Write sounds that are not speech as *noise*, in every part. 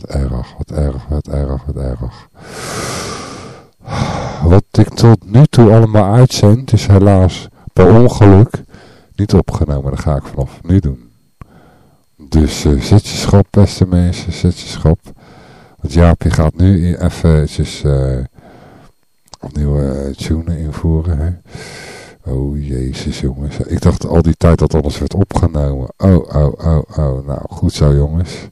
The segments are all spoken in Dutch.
wat erg, wat erg, wat erg, wat erg. Wat ik tot nu toe allemaal uitzend is helaas per ongeluk niet opgenomen. Dat ga ik vanaf nu doen. Dus uh, zet je schop, beste mensen, zet je schop. Want Jaapje gaat nu even uh, opnieuw uh, tune invoeren. Oh jezus jongens. Ik dacht al die tijd dat alles werd opgenomen. Oh, oh, oh, oh. Nou, goed zo jongens.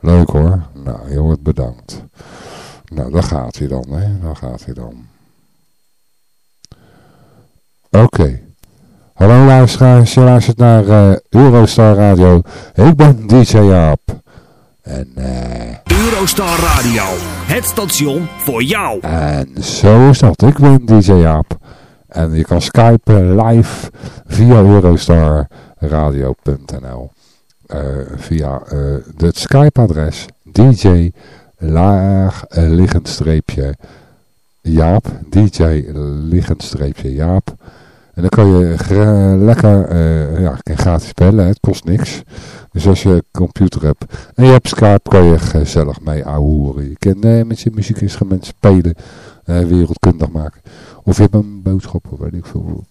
Leuk hoor. Nou, wordt bedankt. Nou, daar gaat hij dan, hè. Daar gaat hij dan. Oké. Hallo luisteraars, je luistert naar uh, Eurostar Radio. Ik ben DJ Jaap. En uh, Eurostar Radio, het station voor jou. En zo is dat, ik ben DJ Jaap. En je kan skypen live via eurostarradio.nl Via uh, het Skype adres DJ laag liggend streepje Jaap. DJ liggend streepje Jaap. En dan kan je lekker ja, gratis bellen. Het kost niks. Dus als je computer hebt en je hebt Skype, kan je gezellig mee ouwehoeren. Je kan met je muziekinstrument spelen, wereldkundig maken. Of je hebt een boodschap, weet ik veel.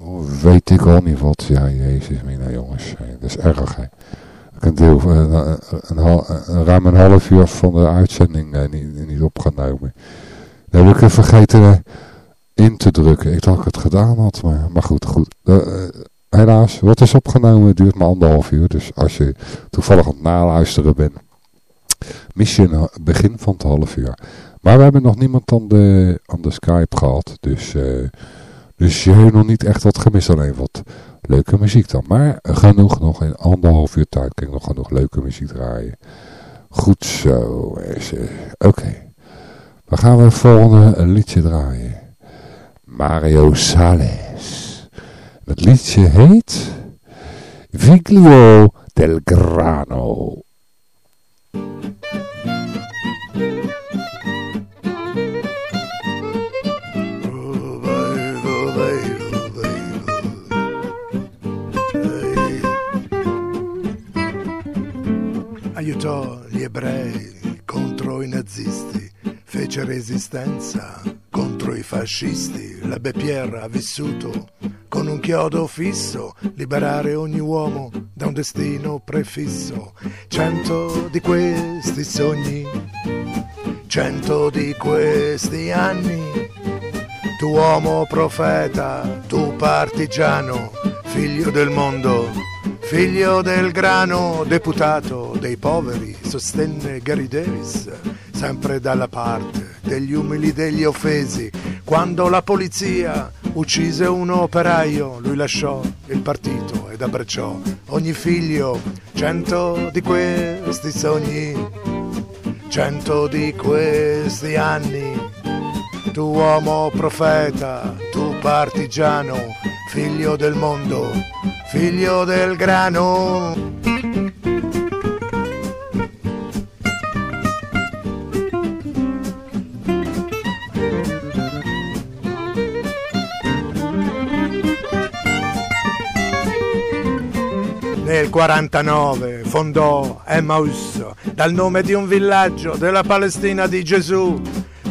Of weet ik al niet wat. Ja, jezus, mina jongens. Dat is erg, hè. Een deel, een, een, een, een, ruim een half uur van de uitzending niet, niet opgenomen. Dan heb ik vergeten in te drukken. Ik dacht ik het gedaan had, maar, goed, goed. Helaas, wat is opgenomen duurt maar anderhalf uur. Dus als je toevallig aan het naluisteren bent, mis je een begin van het half uur. Maar we hebben nog niemand aan de, aan de Skype gehad. Dus, dus je hebt nog niet echt wat gemist. Alleen wat leuke muziek dan. Maar genoeg nog in anderhalf uur tijd. Kan ik nog genoeg leuke muziek draaien. Goed zo. Oké. Okay. We gaan we het volgende liedje draaien. Mario Sales. Het liedje heet Viglio del Grano. Aiutò gli ebrei contro i nazisti, fece resistenza contro i fascisti. La Pierre ha vissuto con un chiodo fisso, liberare ogni uomo da un destino prefisso. Cento di questi sogni, cento di questi anni. Tu uomo profeta, tu partigiano, figlio del mondo Figlio del grano, deputato dei poveri, sostenne Gary Davis, sempre dalla parte degli umili degli offesi. Quando la polizia uccise un operaio, lui lasciò il partito ed abbracciò ogni figlio. Cento di questi sogni, cento di questi anni. Tu uomo profeta, tu partigiano, figlio del mondo figlio del grano. Nel 49 fondò Emmaus dal nome di un villaggio della Palestina di Gesù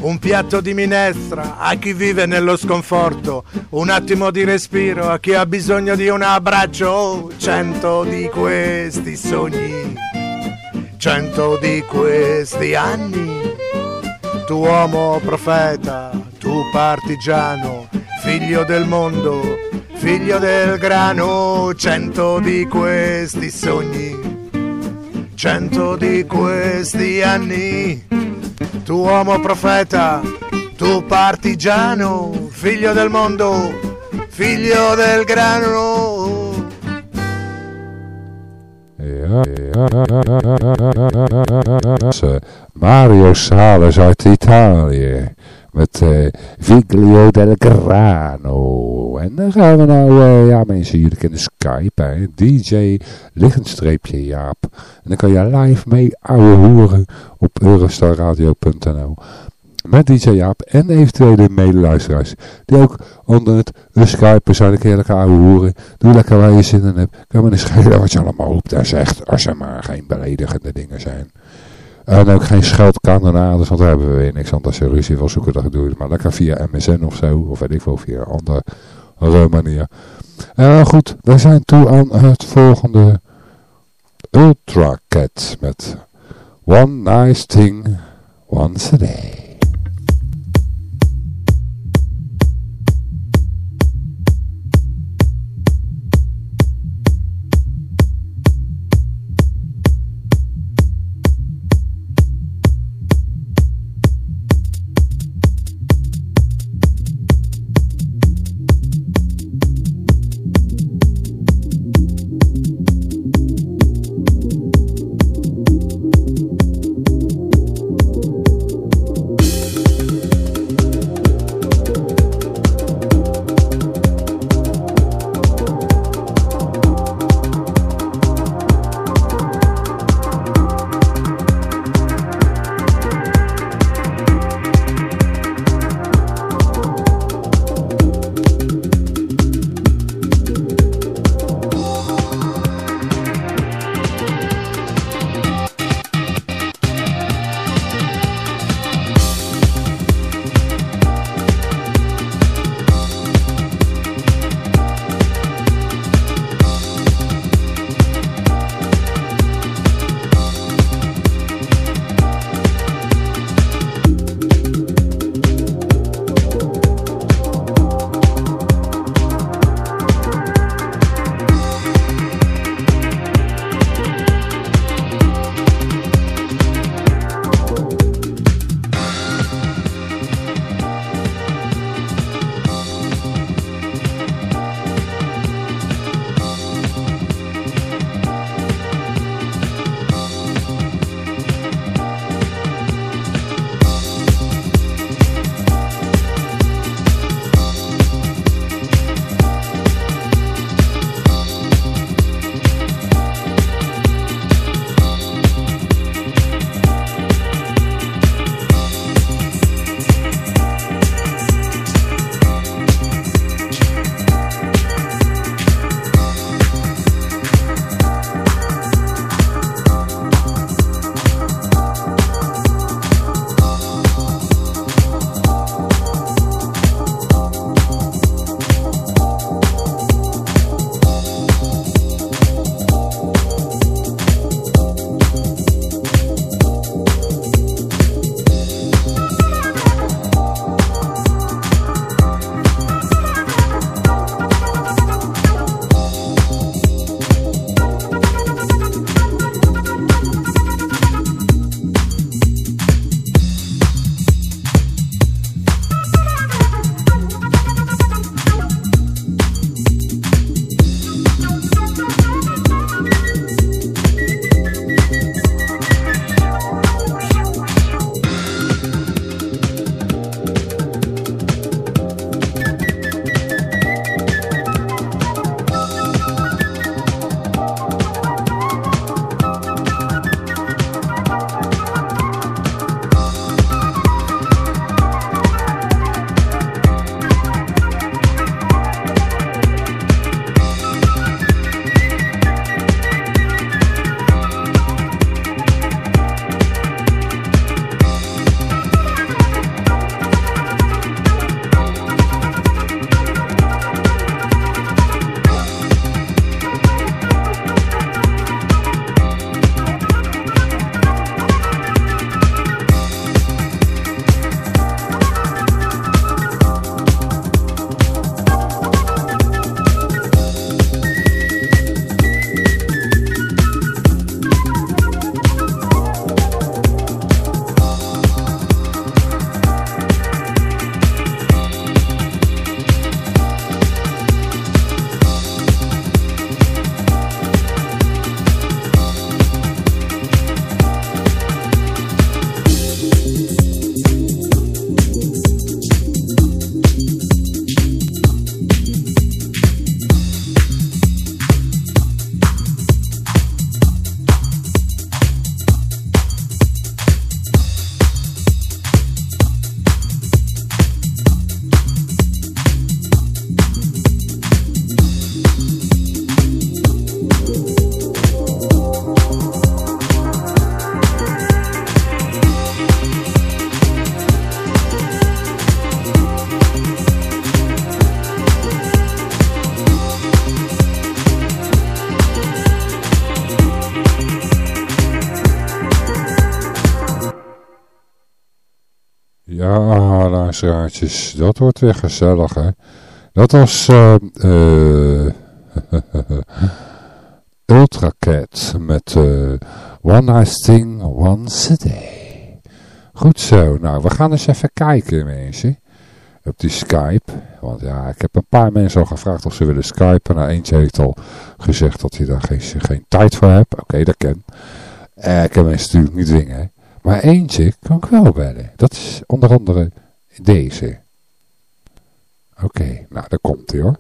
un piatto di minestra a chi vive nello sconforto, un attimo di respiro a chi ha bisogno di un abbraccio, oh, cento di questi sogni, cento di questi anni, tu uomo profeta, tu partigiano, figlio del mondo, figlio del grano, cento di questi sogni, cento di questi anni tu uomo profeta, tu partigiano, figlio del mondo, figlio del grano. Mario Sales uit Italië. Met uh, Viglio del Grano. En dan gaan we nou, uh, ja mensen, jullie kennen Skype, hè. DJ liggenstreepje Jaap. En dan kan je live mee ouwe horen op eurostarradio.nl. met DJ Jaap en eventuele medeluisteraars. Die ook onder het Skype zijn. Ik lekker oude hoeren. Doe lekker waar je zin in hebt. Kan me niet schelen wat je allemaal roept en zegt. Als er maar geen beledigende dingen zijn. En ook geen scheldkanonades, want daar hebben we weer niks aan. Als je ruzie wil zoeken, dat doe je maar lekker via MSN of zo. Of weet ik wel, via een andere manier. En goed, we zijn toe aan het volgende Ultra Cat met One Nice Thing Once a Day. Dat wordt weer gezellig, hè. Dat was *laughs* uh, uh, met uh, One Nice Thing Once a Day. Goed zo, nou, we gaan eens even kijken, mensen. Op die Skype. Want ja, ik heb een paar mensen al gevraagd of ze willen skypen. Nou, eentje heeft al gezegd dat hij daar geen, geen tijd voor heeft. Oké, dat ken. Uh, ik kan mensen natuurlijk niet dwingen. Maar eentje kan ik wel bellen. Dat is onder andere deze. Oké, nou daar komt hij hoor.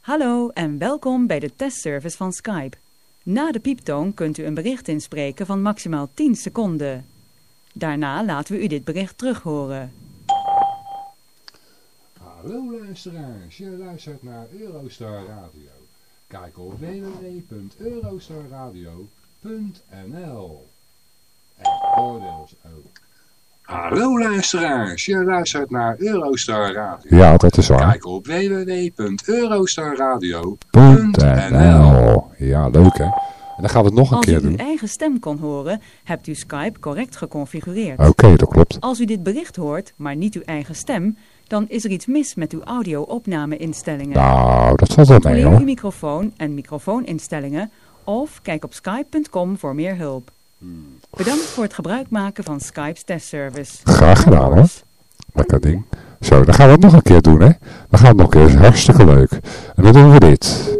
Hallo en welkom bij de testservice van Skype. Na de pieptoon kunt u een bericht inspreken van maximaal 10 seconden. Daarna laten we u dit bericht terug horen. Hallo luisteraars, je luistert naar Eurostar Radio. Kijk op www.eurostarradio.nl En oordeel ook. Hallo luisteraars, je luistert naar Eurostar Radio. Ja, dat is waar. Kijk op www.eurostarradio.nl Ja, leuk hè. En dan gaan we het nog een keer doen. Als u uw eigen stem kon horen, hebt u Skype correct geconfigureerd. Oké, dat klopt. Als u dit bericht hoort, maar niet uw eigen stem, dan is er iets mis met uw audio-opname-instellingen. Nou, dat valt wel mee hoor. uw microfoon en microfooninstellingen of kijk op skype.com voor meer hulp. Bedankt voor het gebruik maken van Skype's testservice. Graag gedaan hoor. Lekker ding. Zo, dan gaan we het nog een keer doen hè. Dan gaan we het nog een keer. Hartstikke leuk. En dan doen we dit.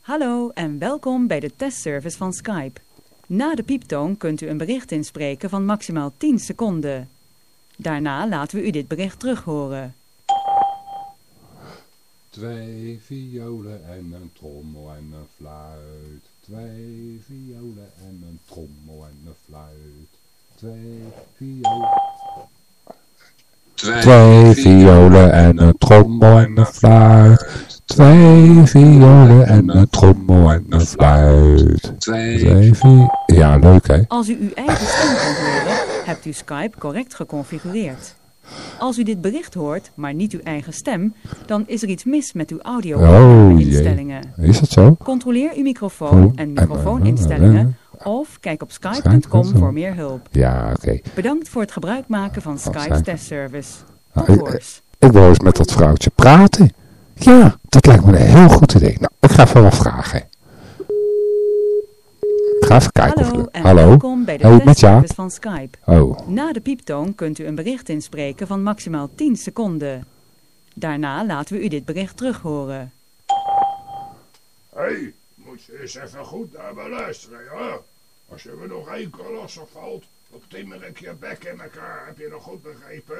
Hallo en welkom bij de testservice van Skype. Na de pieptoon kunt u een bericht inspreken van maximaal 10 seconden. Daarna laten we u dit bericht terug horen. Twee violen en een trommel en een fluit. Twee violen en een trommel en een fluit. Twee violen... Twee violen en een trommel en een fluit. Twee violen en een trommel en een fluit. Twee violen... Ja, leuk hè? Als u uw eigen stem kan horen, hebt u Skype correct geconfigureerd. Als u dit bericht hoort, maar niet uw eigen stem, dan is er iets mis met uw audio-instellingen. Oh, is dat zo? Controleer uw microfoon oh, en microfooninstellingen of kijk op skype.com voor meer hulp. Ja, oké. Bedankt voor het gebruik maken van Skype's testservice. Nou, ik, ik wil eens met dat vrouwtje praten. Ja, dat lijkt me een heel goed idee. Nou, ik ga even wat vragen. Ga even kijken. Hallo en Hallo. welkom bij de hey, testservice van Skype. Oh. Na de pieptoon kunt u een bericht inspreken van maximaal 10 seconden. Daarna laten we u dit bericht terug horen. hey, moet je eens even goed naar me luisteren, ja? Als je me nog één keer lastig valt, dan timmer ik je bek in elkaar. Heb je nog goed begrepen?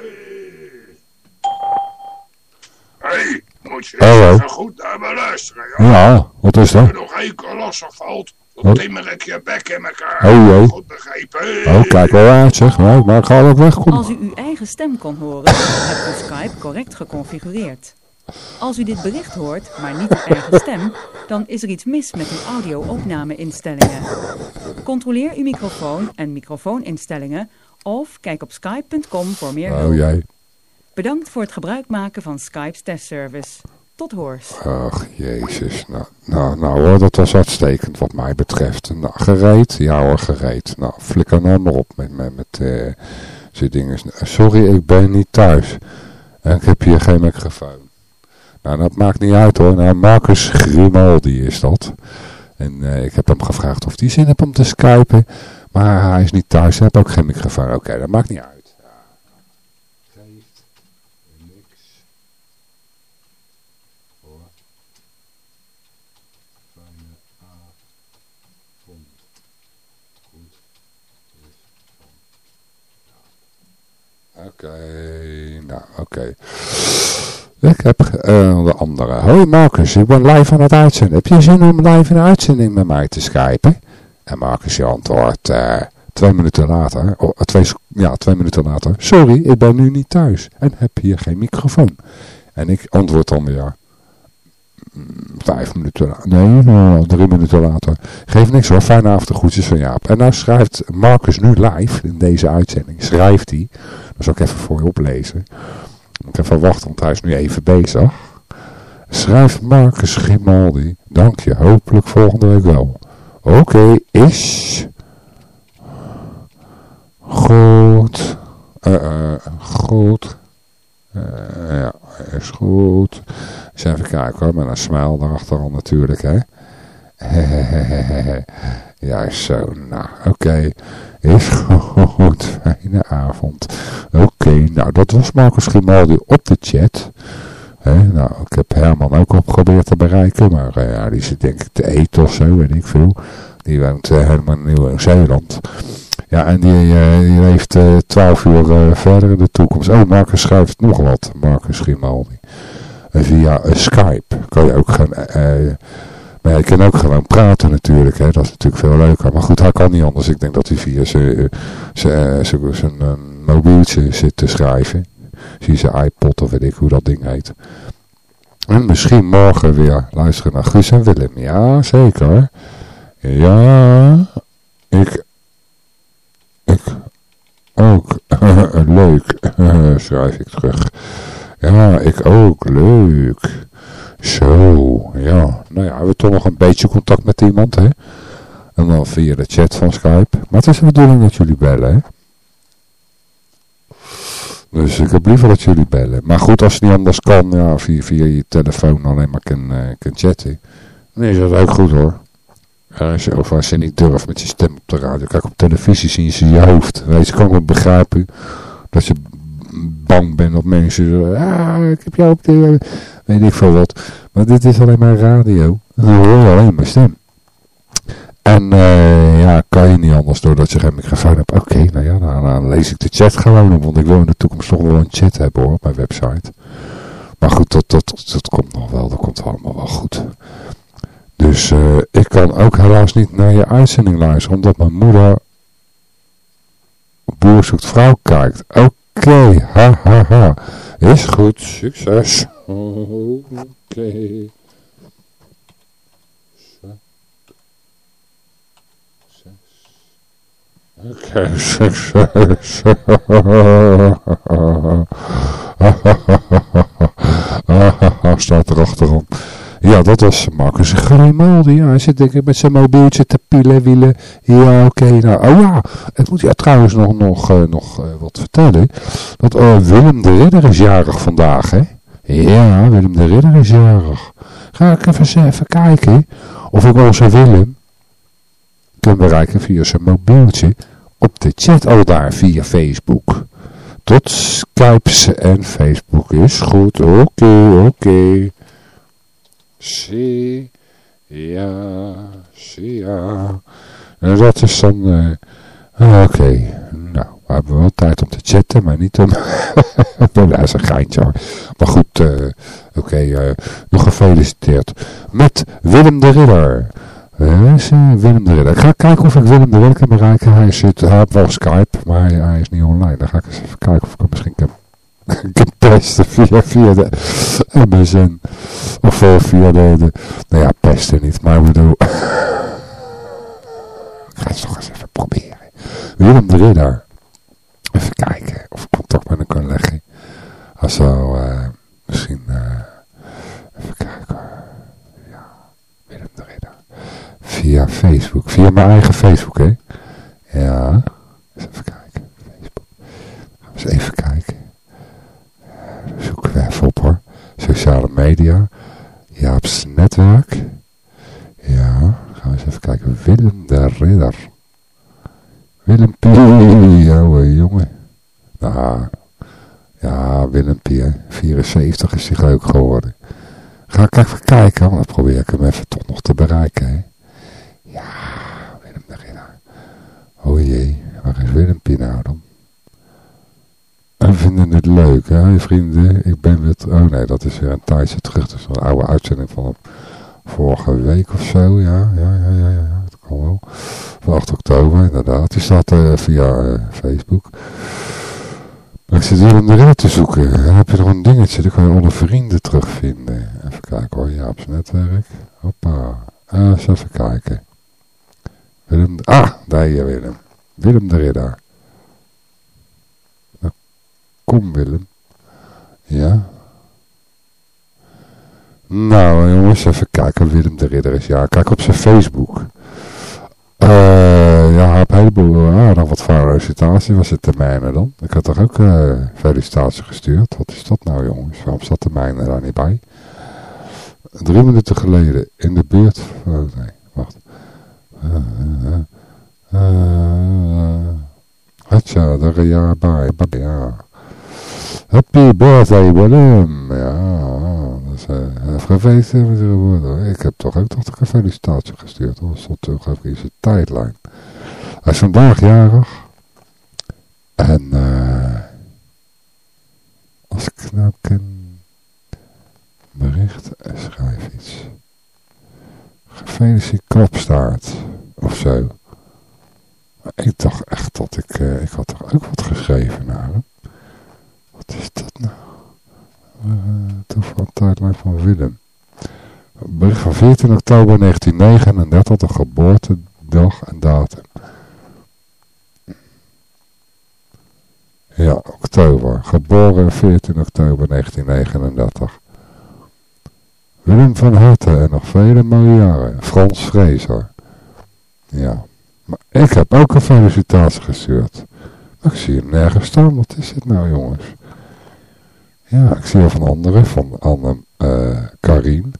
hey, moet je eens even goed naar me luisteren, ja? Ja, wat is dat? Als je nog één keer lastig valt, timmer ik je bek in elkaar. Oh, oh. Goed begrepen? Oh, kijk wel uit, zeg. Maar, maar ik ga ook weg. Als u uw eigen stem kon horen, *laughs* hebt u Skype correct geconfigureerd. Als u dit bericht hoort, maar niet uw eigen stem, dan is er iets mis met uw audio-opname-instellingen. Controleer uw microfoon en microfooninstellingen of kijk op skype.com voor meer hulp. Oh, jij. Bedankt voor het gebruik maken van Skype's testservice. Tot hoors. Ach, jezus. Nou, nou, nou hoor, dat was uitstekend wat mij betreft. Nou, gereed? Ja hoor, gereed. Nou, flikker nou maar op met, met, met zo'n dingen. Sorry, ik ben niet thuis. En ik heb hier geen microfoon. Nou, dat maakt niet uit hoor. Nou, Marcus Grimaldi is dat. En uh, ik heb hem gevraagd of hij zin heeft om te skypen. Maar hij is niet thuis, hij heeft ook geen microfoon. Oké, dat maakt niet uit. Oké, nou oké. Ik heb uh, de andere. Hoi Marcus, ik ben live aan het uitzenden. Heb je zin om live een uitzending met mij te skypen? En Marcus je antwoordt uh, twee minuten later, oh, twee, ja twee minuten later. Sorry, ik ben nu niet thuis en heb hier geen microfoon. En ik antwoord dan weer vijf minuten later, nee, drie minuten later. Geef niks hoor, fijne avond, groetjes van Jaap. En nou schrijft Marcus nu live in deze uitzending, schrijft hij, dat zal ik even voor je oplezen. Ik even wachten, want hij is nu even bezig. Schrijft Marcus Grimaldi, dank je, hopelijk volgende week wel. Oké, is Goed. Uh, goed. Uh, ja, is goed. Eens even kijken hoor, met een smile erachteraan natuurlijk, hè. *laughs* ja, zo, nou, oké. Is goed. *laughs* Fijne avond. Oké, nou, dat was Marcus Grimaldi op de chat. Nou, ik heb Herman ook op geprobeerd te bereiken, maar uh, ja, die zit denk ik te eten of zo, weet ik veel. Die woont uh, helemaal in Nieuw-Zeeland. Ja, en die, uh, die heeft twaalf uur verder in de toekomst. Oh, Marcus schrijft nog wat, Marcus Grimaldi. via Skype kan je ook gaan... maar je kan ook gewoon praten natuurlijk, hè. dat is natuurlijk veel leuker. Maar goed, hij kan niet anders. Ik denk dat hij via zijn mobieltje zit te schrijven. Zie ze iPod of weet ik hoe dat ding heet. En misschien morgen weer luisteren naar Guus en Willem. Ja, zeker. Ja, ik, ik ook. *laughs* leuk, *laughs* schrijf ik terug. Ja, ik ook. Leuk. Zo, ja. Ja, we hebben toch nog een beetje contact met iemand, hè. En dan via de chat van Skype. Maar het is de bedoeling dat jullie bellen, hè. Dus ik heb liever dat jullie bellen. Maar goed, als het niet anders kan, ja, via, via je telefoon alleen maar kan, uh, kan chatten. Dan is dat ook goed hoor. Als je, of als je niet durft met je stem op de radio. Kijk, op televisie zien ze je hoofd. Weet je, kan ik wel begrijpen dat je bang bent op mensen. Ah, ik heb jou op de... Weet ik veel wat. Maar dit is alleen maar radio. Dan hoor alleen maar stem. En uh, ja, kan je niet anders doordat je geen microfoon hebt. Oké, nou ja, dan, lees ik de chat gewoon op. Want ik wil in de toekomst toch wel een chat hebben hoor, op mijn website. Maar goed, dat, dat, dat, komt nog wel. Dat komt allemaal wel goed. Dus uh, ik kan ook helaas niet naar je uitzending luisteren. Omdat mijn moeder Boer zoekt vrouw kijkt. Oké, ha ha ha. Is goed, succes. *laughs* Oké. Oké. Staat er achterom. Ja, dat was Marcus Grimaldi. Ja, hij zit denk ik met zijn mobieltje te pielen, wielen. Ja, oké. Nou, oh ja, ik moet ja trouwens nog, nog, uh, nog uh, wat vertellen. Dat uh, Willem de Ridder is jarig vandaag, hè? Ja, Willem de Ridder is jarig. Ga ik even, even kijken of ik onze Willem kan bereiken via zijn mobieltje op de chat al daar via Facebook. Tot Skype en Facebook is goed. Oké, oké. Okay. Zie, ja, zie, ja. En dat is dan... Uh, oké, okay. nou, we hebben wel tijd om te chatten, maar niet om... *laughs* dat is een geintje hoor. Maar goed, uh, oké, uh, nog gefeliciteerd met Willem de Ridder. Uh, is uh, Willem de Ridder. Ik ga kijken of ik Willem de Ridder kan bereiken. Hij, zit, hij heeft Skype, maar hij, is niet online. Dan ga ik eens even kijken of ik hem misschien kan, *laughs* kan pesten via, via de MSN. Of uh, via de, de, nou ja, pesten niet, maar ik bedoel... *laughs* ik ga het toch eens even proberen. Willem de Ridder. Even kijken of ik contact met hem kan leggen. Als zo, misschien... even kijken Via Facebook. Via mijn eigen Facebook, hè? Ja. Eens even kijken. Facebook. Gaan we eens even kijken. Zoeken we even op, hoor. Sociale media. Jaap's netwerk. Ja. Gaan we eens even kijken. Willem de Ridder. Willem P. Oh, jongen. Nou, ja, Willem P. 74 is hij leuk geworden. Ga ik even kijken, want dan probeer ik hem even toch nog te bereiken. Hè. Ja, Willem de Ridder. Oh jee, waar is Willempje nou dan? En vinden het leuk, hè, vrienden? Ik ben weer... Oh nee, dat is weer een tijdje terug. Dat is een oude uitzending van vorige week of zo. Ja, ja, ja, ja, ja. Dat kan wel. Van 8 oktober, inderdaad. Die staat uh, via uh, Facebook. Maar ik zit om de ridder te zoeken. Heb je nog een dingetje. Dan kan je alle vrienden terugvinden. Even kijken hoor. Jaap's netwerk. Hoppa. Uh, eens even kijken. Willem, ah, daar hier Willem. Willem de Ridder. Nou, kom Willem. Ja. Nou jongens, even kijken. Willem de Ridder is. Ja, kijk op zijn Facebook. Uh, ja, hij een heleboel aardig wat felicitatie was het de mijne dan? Ik had toch ook uh, felicitatie gestuurd? Wat is dat nou jongens? Waarom zat de mijne daar niet bij? Drie minuten geleden in de buurt... Oh nee, wacht. Een jaar bij. Ja. Happy birthday Willem. Ja, is uh, gefeliciteerd met je Ik heb toch ook toch een felicitatie gestuurd. Dat stond toch even in zijn tijdlijn. Hij is vandaag jarig. En uh, als ik nou ken bericht, schrijf iets. Gefeliciteerd klapstaart. Of zo. Ik dacht echt dat ik, uh, ik had toch ook wat geschreven naar hem. Wat is dat nou? Uh, toeval tijdlijn van Willem. Bericht van 14 oktober 1939, de geboortedag en datum. Ja, oktober. Geboren 14 oktober 1939. Willem van Harten en nog vele mooie jaren. Frans Fraser. Ja. Maar ik heb ook een felicitatie gestuurd. Ik zie hem nergens staan. Wat is dit nou jongens? Ja, ik zie wel van anderen. Van Anne, uh, Karin,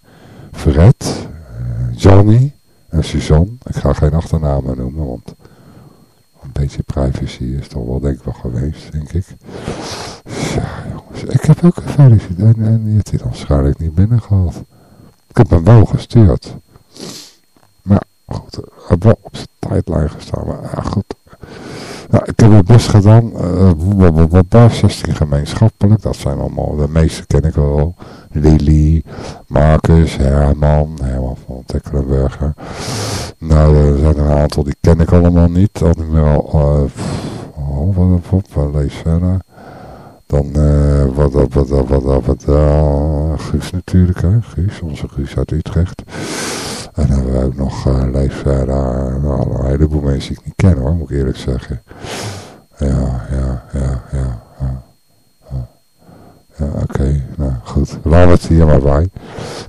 Fred, uh, Johnny en Suzanne. Ik ga geen achternamen noemen, want een beetje privacy is toch wel denk ik wel geweest, denk ik. Ja, jongens, ik heb ook een felicitatie en die heeft hij dan waarschijnlijk niet binnen gehad. Wel gestuurd. Maar goed, heb wel op zijn tijdlijn gestaan, maar goed. Ja, ik heb het best gedaan. Uh, 16 gemeenschappelijk. Dat zijn allemaal, de meeste ken ik wel. Lily, Marcus, Herman, Herman van Tecklenburger. Nou, er zijn een aantal die ken ik allemaal niet. Dan meer al, uh, oh, wat op, lees verder. Dan, uh, wat, wat, wat, wat, wat, wat, uh, Guus natuurlijk, hè. Guus, onze Guus uit Utrecht. En dan hebben we ook nog uh, Leef verder, nou, een heleboel mensen die ik niet ken hoor, moet ik eerlijk zeggen. Ja, ja, ja, ja. ja. Ja, oké. Nou, goed. Laten we het hier maar bij.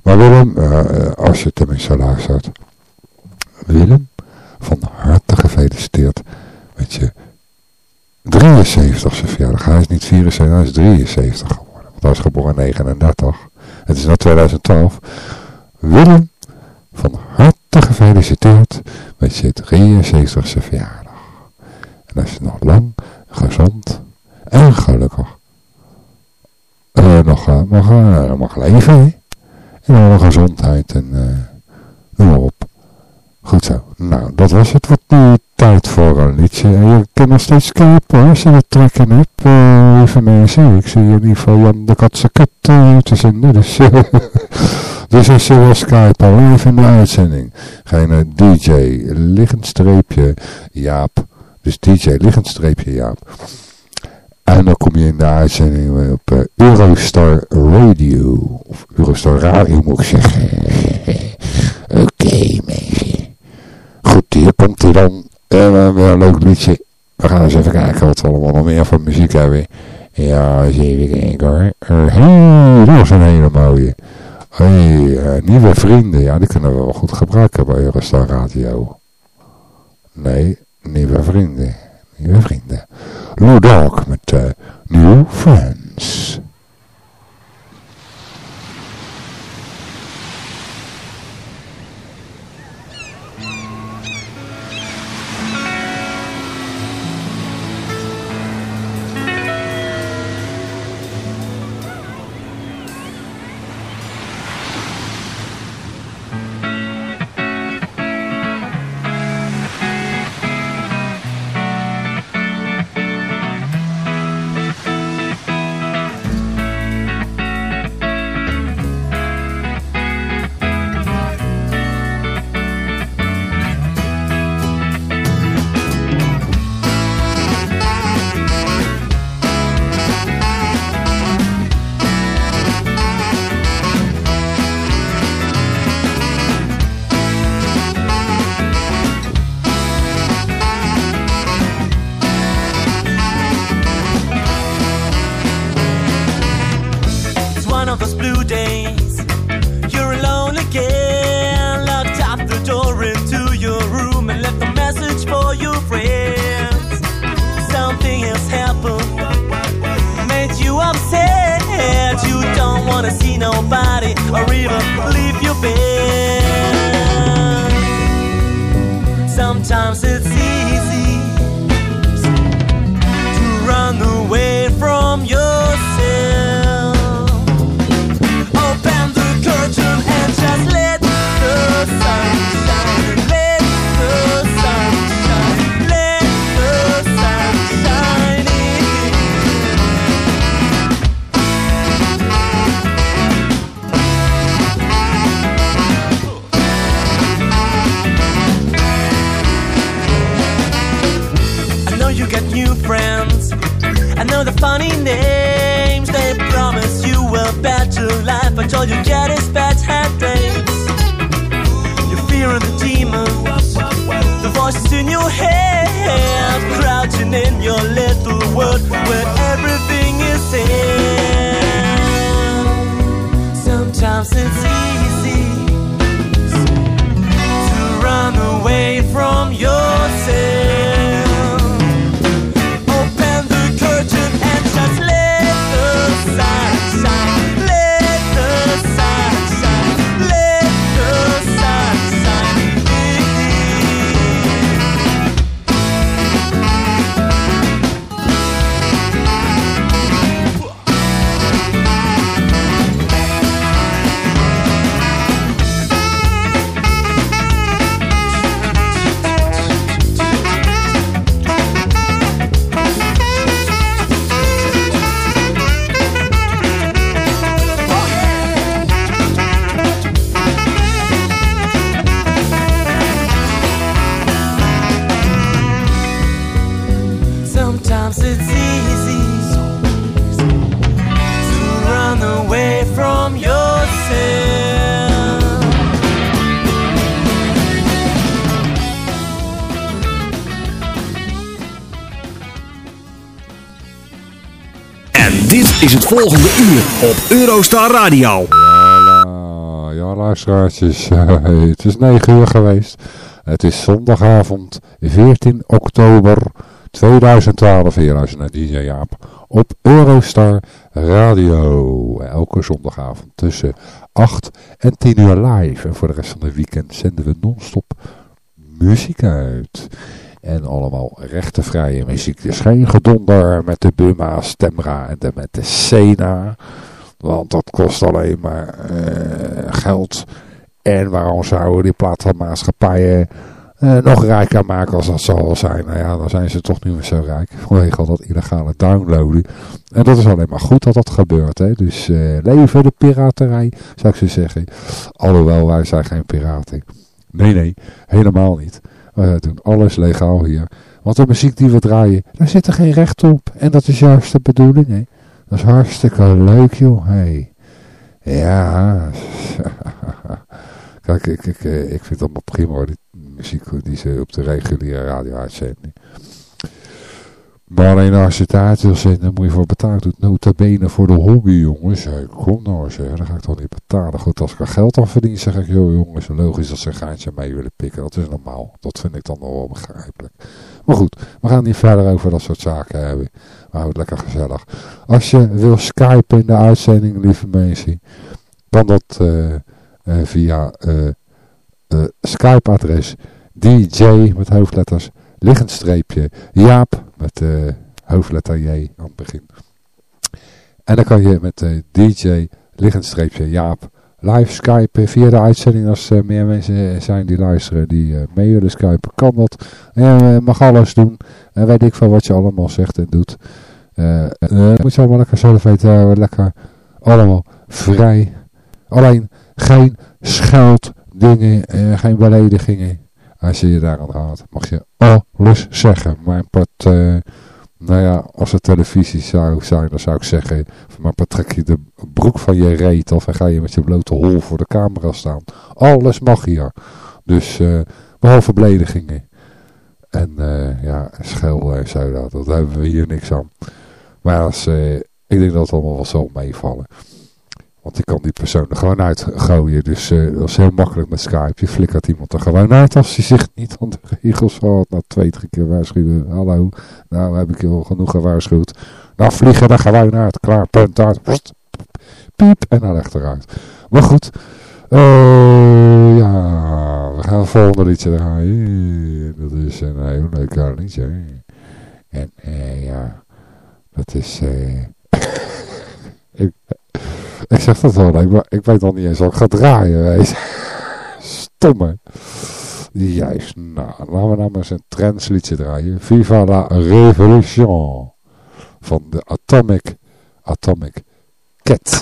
Maar Willem, uh, als je tenminste luistert. Willem, van harte gefeliciteerd met je 73ste verjaardag. Hij is niet 74, hij is 73 geworden. Want hij is geboren in 39. Het is nu 2012. Willem, van harte gefeliciteerd met je 73ste verjaardag. En als je nog lang, gezond en gelukkig nog mag, uh, mag leven. Hè? En alle gezondheid en noem maar op. Goed zo. Nou, dat was het. Wat nu tijd voor een liedje. En je kan nog steeds hoor, als je het trekken hebt. Uh, lieve mensen. Ik zie in ieder geval Jan de Katse Kut uh, te zenden. Dus, *laughs* dus als je wil skypen, live in de uitzending. Ga je naar DJ, liggend streepje, Jaap. Dus DJ, liggend streepje, Jaap. En dan kom je in de uitzending op Eurostar Radio. Of Eurostar Radio moet ik zeggen. *laughs* Oké okay, mensen. Goed, hier komt hij dan. Uh, weer een leuk liedje. We gaan eens even kijken wat we allemaal nog meer van muziek hebben. Ja, eens even kijken hoor. Uh, hey, dat is een hele mooie. Hey, uh, nieuwe vrienden. Ja, die kunnen we wel goed gebruiken bij Eurostar Radio. Nee, nieuwe vrienden. Nieuwe vrienden. Lou Dog met uh, New Friends. Is het volgende uur op Eurostar Radio. Ja, ja luisteraartjes, het is *laughs* 9 uur geweest. Het is zondagavond 14 oktober 2012 hier als naar DJ Jaap op Eurostar Radio. Elke zondagavond tussen 8 en 10 uur live. En voor de rest van het weekend zenden we non-stop muziek uit. En allemaal rechtenvrije muziek. Dus geen gedonder met de Buma, Stemra en de, met de Sena. Want dat kost alleen maar eh, geld. En waarom zouden die platenmaatschappijen eh, nog rijker maken als dat zal zijn? Nou ja, dan zijn ze toch niet meer zo rijk. Vanwege al dat illegale downloaden. En dat is alleen maar goed dat dat gebeurt. Hè? Dus eh, leven de piraterij, zou ik zo zeggen. Alhoewel, wij zijn geen piraten. Nee, nee, helemaal niet. We doen alles legaal hier. Want de muziek die we draaien, daar zit er geen recht op. En dat is juist de bedoeling, hè. Dat is hartstikke leuk, joh. Hey. Ja. *laughs* Kijk, ik, ik, eh, ik vind het allemaal prima, die muziek die ze op de reguliere radio uitzenden. Maar alleen als je uit wil zenden, moet je voor betalen. Doet nota bene voor de hobby, jongens. Kom nou eens, hè. dan ga ik toch niet betalen. Goed, als ik er geld aan verdien, zeg ik, joh jongens, logisch dat ze een gaatje mee willen pikken. Dat is normaal. Dat vind ik dan nog wel begrijpelijk. Maar goed, we gaan niet verder over dat soort zaken hebben. We houden het lekker gezellig. Als je wil skypen in de uitzending, lieve mensen, kan dat eh, eh, via eh, Skype-adres DJ met hoofdletters, liggend streepje Jaap met eh, hoofdletter J aan het begin. En dan kan je met eh, DJ liggend streepje Jaap live skypen via de uitzending als er meer mensen zijn die luisteren die eh, mee willen skypen. Kan dat. Eh, mag alles doen. En weet ik van wat je allemaal zegt en doet. Eh eh, moet je allemaal lekker zelf weten. eh, lekker allemaal vrij. Alleen geen scheld-dingen, eh, geen beledigingen. Als je je daaraan houdt, mag je alles zeggen. Mijn part, eh, nou ja, als het televisie zou zijn, dan zou ik zeggen, maar part trek je de broek van je reet af en ga je met je blote hol voor de camera staan. Alles mag hier. Dus, eh, behalve beledigingen. En eh, ja, schel en zo, dat, hebben we hier niks aan. Maar als, ik denk dat het allemaal wel zal meevallen. Want ik kan die persoon er gewoon uitgooien. Dus eh, dat is heel makkelijk met Skype. Je flikkert iemand er gewoon uit als hij zich niet aan de regels houdt. Na twee, drie keer waarschuwen. Hallo, nou heb ik je al genoeg gewaarschuwd. Nou vliegen er gewoon uit. Klaar, punt uit. Piep en dan leg eruit. Maar goed. eh, ja, we gaan het volgende liedje draaien. Dat is een heel leuk liedje. En uh, ja, dat is... *laughs* Ik, zeg dat wel, ik, ik weet nog niet eens wat ik ga draaien. Weet. Stomme. Juist, nou, laten we nou maar eens een trendsliedje draaien. Viva la Revolution. Van de Atomic, Atomic Cat.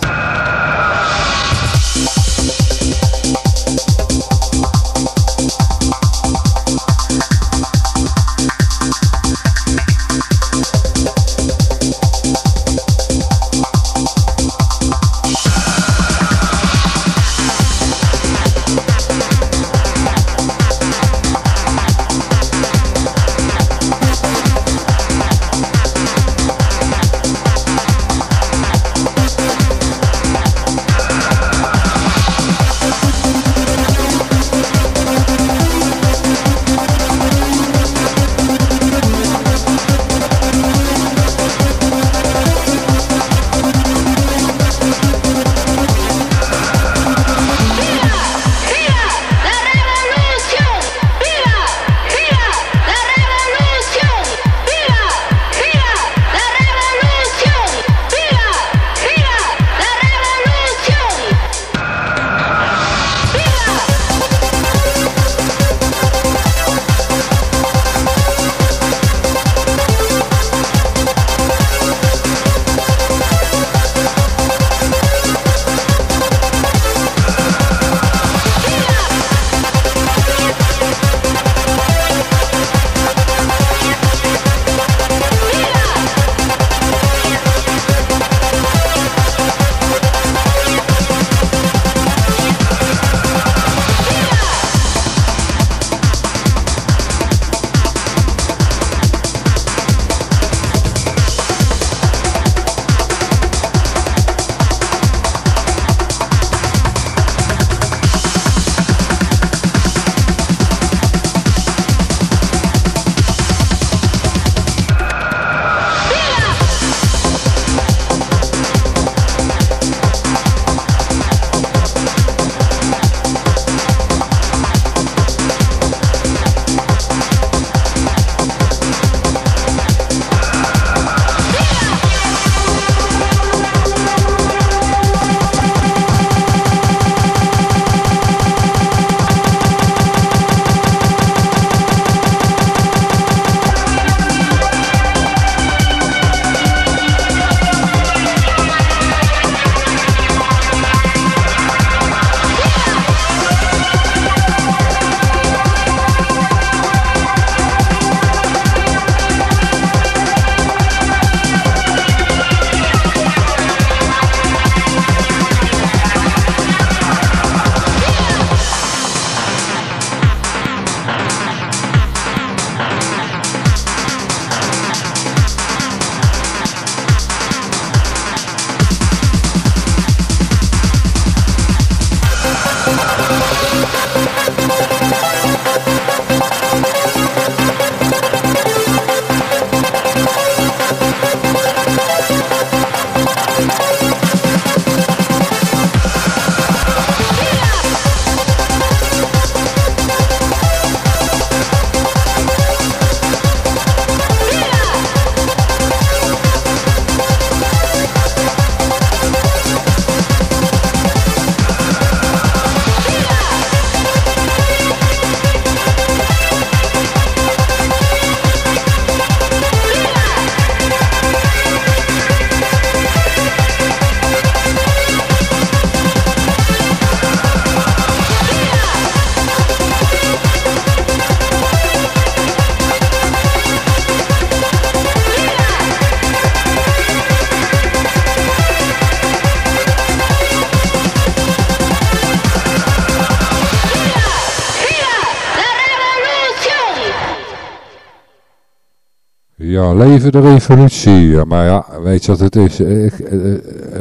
Leven de revolutie. Ja, maar ja, weet je wat het is? Ik, eh, eh,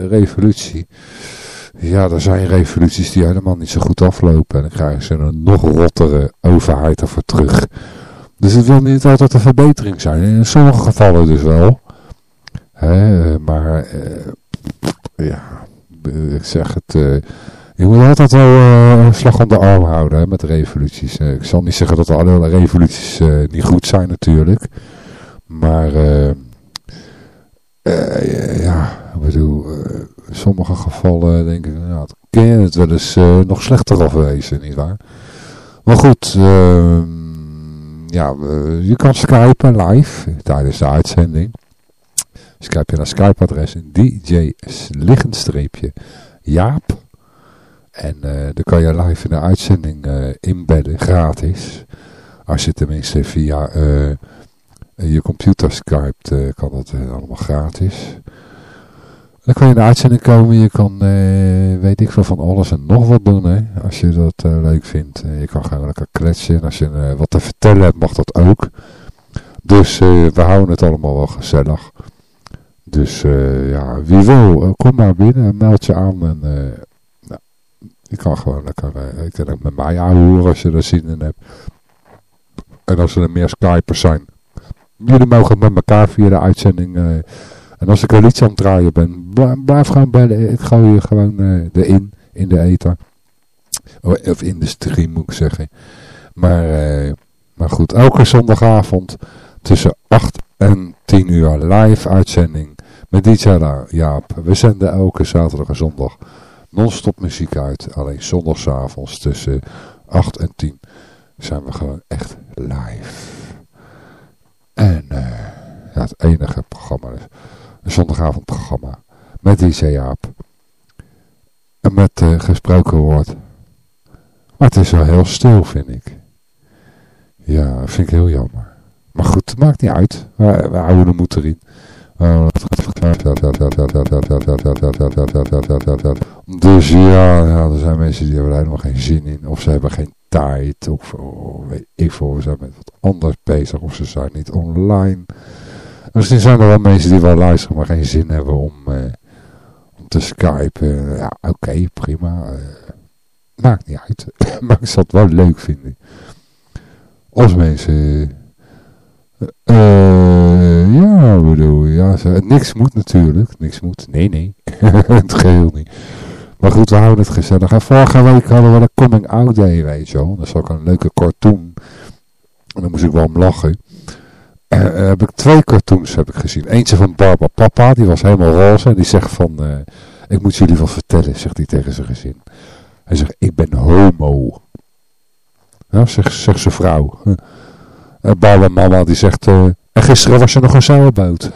revolutie. Ja, er zijn revoluties die helemaal niet zo goed aflopen. En dan krijgen ze een nog rottere overheid ervoor terug. Dus het wil niet altijd een verbetering zijn. In sommige gevallen dus wel. Hè, maar, uh, ja, ik zeg het... Je moet altijd wel een slag om de arm houden met revoluties. ik zal niet zeggen dat alle revoluties niet goed zijn natuurlijk. Maar ja, ik bedoel, in denk ik, nou, het kan het wel eens nog slechter afwezen, nietwaar? Maar goed, ehm, ja, je kan skypen live tijdens de uitzending. Skype je naar Skype-adres DJ liggenstreepje Jaap. En uh, dan kan je live in de uitzending uh, inbedden, gratis. Als je tenminste via je computer skypt, kan dat allemaal gratis. Dan kan je in de uitzending komen. Je kan, weet ik veel, van alles en nog wat doen. Hè, als je dat leuk vindt. je kan gewoon lekker kletsen. als je wat te vertellen hebt, mag dat ook. Dus we houden het allemaal wel gezellig. Dus ja, wie wil, kom maar binnen, meld je aan en nou, je kan gewoon lekker, ik kan met mij aanhoren als je er zin in hebt. En als er meer Skypers zijn, jullie mogen met elkaar via de uitzending. En als ik er iets aan het draaien ben, blijf gewoon bellen. Ik gooi je gewoon erin, in de ether. Of in de stream moet ik zeggen. Maar, maar goed, elke zondagavond tussen 8 en 10 uur live uitzending met DJ Jaap. We zenden elke zaterdag en zondag non-stop muziek uit. Alleen zondagsavonds tussen 8 en 10 zijn we gewoon echt live. En uh, ja, het enige programma is een zondagavondprogramma met DJ Jaap. En met uh, gesproken woord. Maar het is wel heel stil, vind ik. Ja, vind ik heel jammer. Maar goed, het maakt niet uit. We, we houden de moed erin. Dus ja, ja, er zijn mensen die hebben er helemaal geen zin in. Of ze hebben geen tijd. Of oh, weet ik veel, ze zijn met wat anders bezig. Of ze zijn niet online. Misschien zijn er wel mensen die wel luisteren, maar geen zin hebben om, eh, om te skypen. Ja, oké, prima. Uh, maakt niet uit. *laughs* maar ik zal het wel leuk vinden. Als mensen uh, ja, bedoel, ja, niks moet natuurlijk. Niks moet. Nee, nee. *laughs* het geheel niet. Maar goed, we houden het gezellig. En vorige week hadden we de Coming Out Day, weet je wel. Dat is ook een leuke cartoon. En daar moest ik wel om lachen. Uh, heb ik twee cartoons heb ik gezien. Eentje van Barbara Papa, die was helemaal roze. En die zegt van, uh, ik moet jullie wat vertellen, zegt hij tegen zijn gezin. Hij zegt, ik ben homo. Ja, zegt, zegt zijn vrouw. *laughs* Uh, Barbara Mama, die zegt, en gisteren was er nog een zeilboot.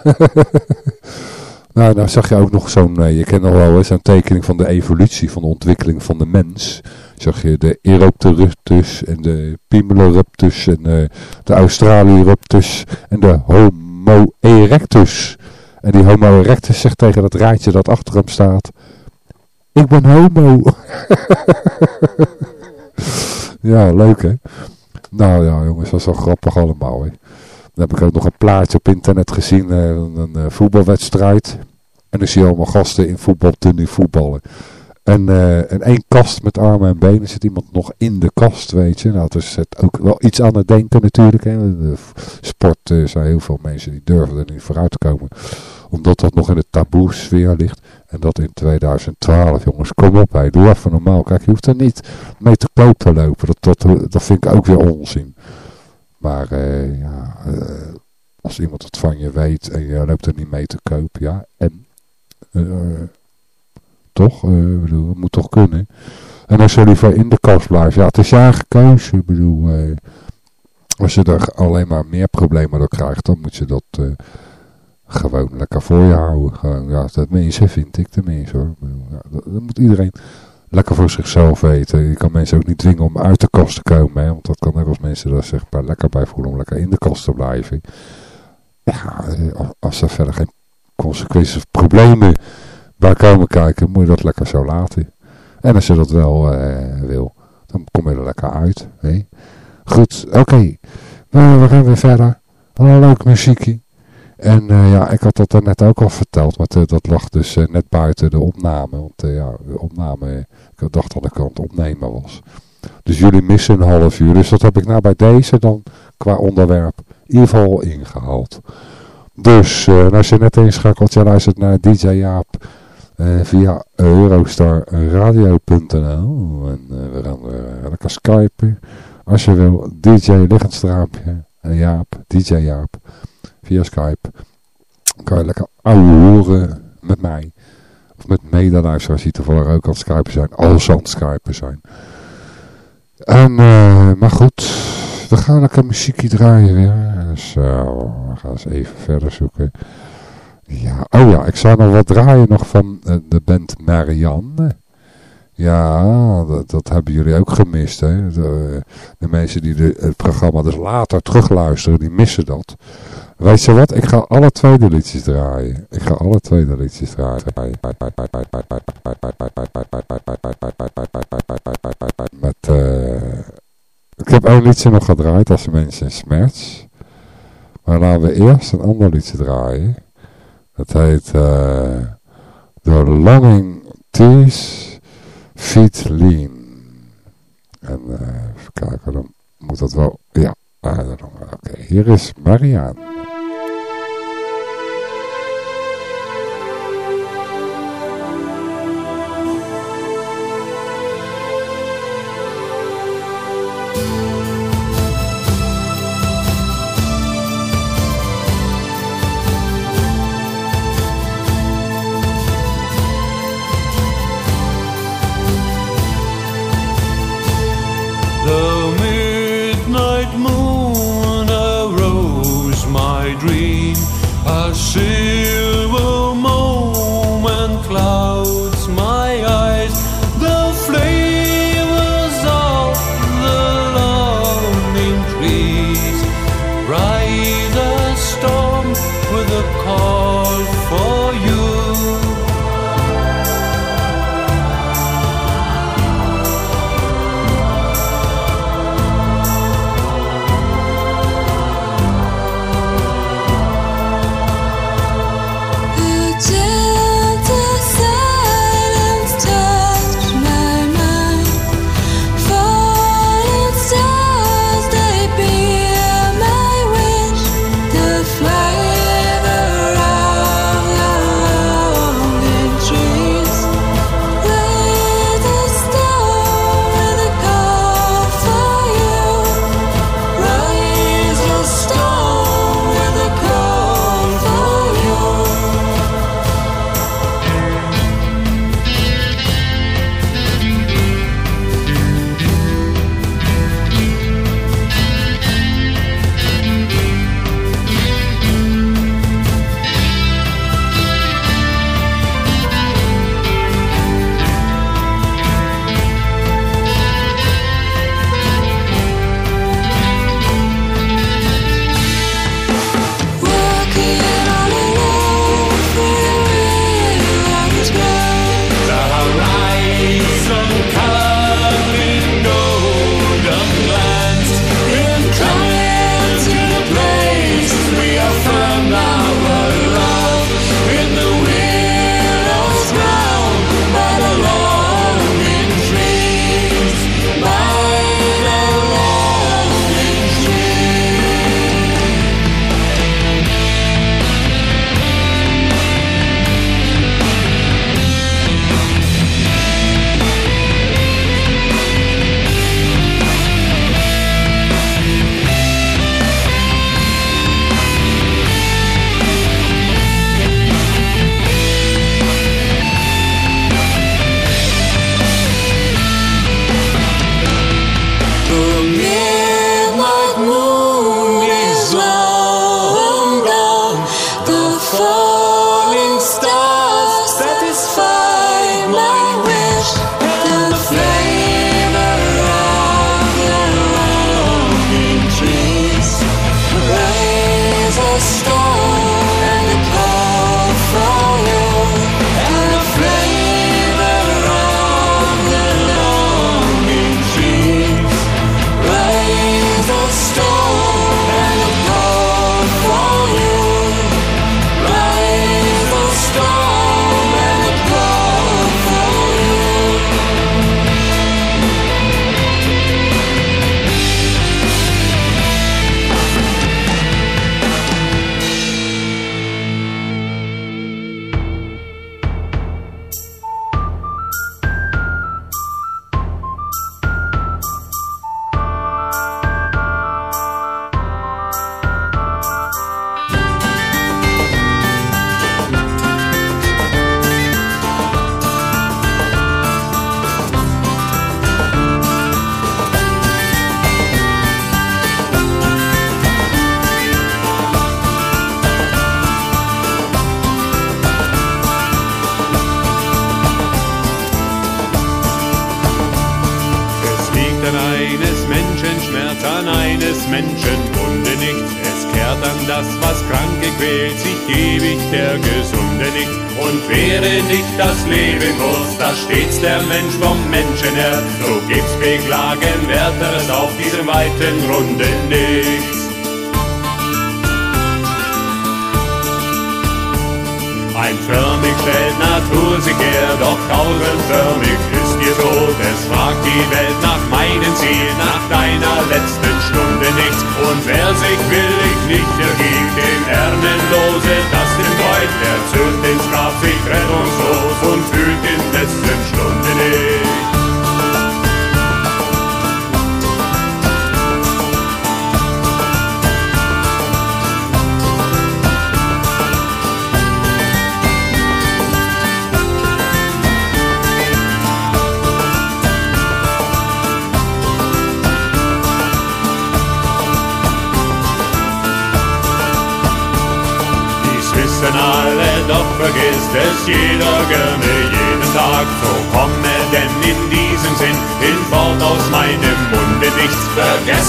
*laughs* nou, daar zag je ook nog zo'n, je kent nog wel zo'n tekening van de evolutie, van de ontwikkeling van de mens. Zag je de Eropteruptus en de Pimeleruptus en uh, de Australiruptus en de Homo erectus. En die Homo erectus zegt tegen dat raadje dat achter hem staat, ik ben homo. *laughs* ja, leuk hè. Nou ja jongens, dat is wel grappig allemaal hè. Dan heb ik ook nog een plaatje op internet gezien, uh, een, een voetbalwedstrijd. En dan zie je allemaal gasten in voetbaltenue voetballen. En, uh, één kast met armen en benen zit iemand nog in de kast, weet je. Nou, dus het ook wel iets aan het denken natuurlijk. Hè. De sport uh, zijn heel veel mensen die durven er niet vooruit te komen. Omdat dat nog in de taboe sfeer ligt. En dat in 2012, jongens, kom op, hè, doe even normaal. Kijk, je hoeft er niet mee te koop te lopen. Dat, dat, dat vind ik ook weer onzin. Maar uh, ja, als iemand het van je weet en je loopt er niet mee te koop, ja, en uh, toch, bedoel, het moet toch kunnen. En als je liever in de kast blijft, ja, het is je eigen keuze. Ik bedoel, als je er alleen maar meer problemen door krijgt, dan moet je dat gewoon lekker voor je houden. Ja, dat mensen vind ik tenminste hoor. Bedoel, ja, dat, moet iedereen lekker voor zichzelf weten. Je kan mensen ook niet dwingen om uit de kast te komen. Hè, want dat kan ook als mensen er maar lekker bij voelen om lekker in de kast te blijven. Ja, eh, als er verder geen consequenties of problemen bij komen kijken, moet je dat lekker zo laten. En als je dat wel eh, wil, dan kom je er lekker uit. Hè? Goed, oké. Nou, we gaan weer verder. Een leuk muziekje. En uh, ja, ik had dat er net ook al verteld, maar dat lag dus net buiten de opname. Want ja, de opname, ik dacht dat ik aan het opnemen was. Dus jullie missen een half uur. Dus dat heb ik nou bij deze dan qua onderwerp in ieder geval ingehaald. Dus als je net inschakelt, je luistert naar DJ Jaap Eh, via eurostarradio.nl. En eh, we gaan weer lekker skypen. Als je wil, DJ Lichtstraapje. En Jaap, DJ Jaap. Via Skype. kan je lekker ouwe horen met mij. Of met medeluisteraars die toevallig ook aan het skypen zijn. Als aan het skypen zijn. En, maar goed. We gaan lekker muziekje draaien weer. Dus we gaan eens even verder zoeken. Ja, oh ja, ik zou nog wat draaien nog van uh, de band Marianne. Ja, dat, hebben jullie ook gemist. Hè? De, mensen die de, het programma dus later terugluisteren, die missen dat. Weet je wat, ik ga alle tweede liedjes draaien. Ik ga alle tweede liedjes draaien. Uh, ik heb één liedje nog gedraaid als mensen in Smerts. Maar laten we eerst een ander liedje draaien. Heet uh, The Longing Tees Feet Lean. En uh, even kijken, dan moet dat wel... Ja, oké. Okay. Hier is Marianne.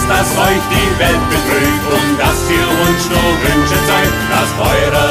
Dass euch die Welt betrügt und dass ihr uns nur Wünsche seid, dass eurer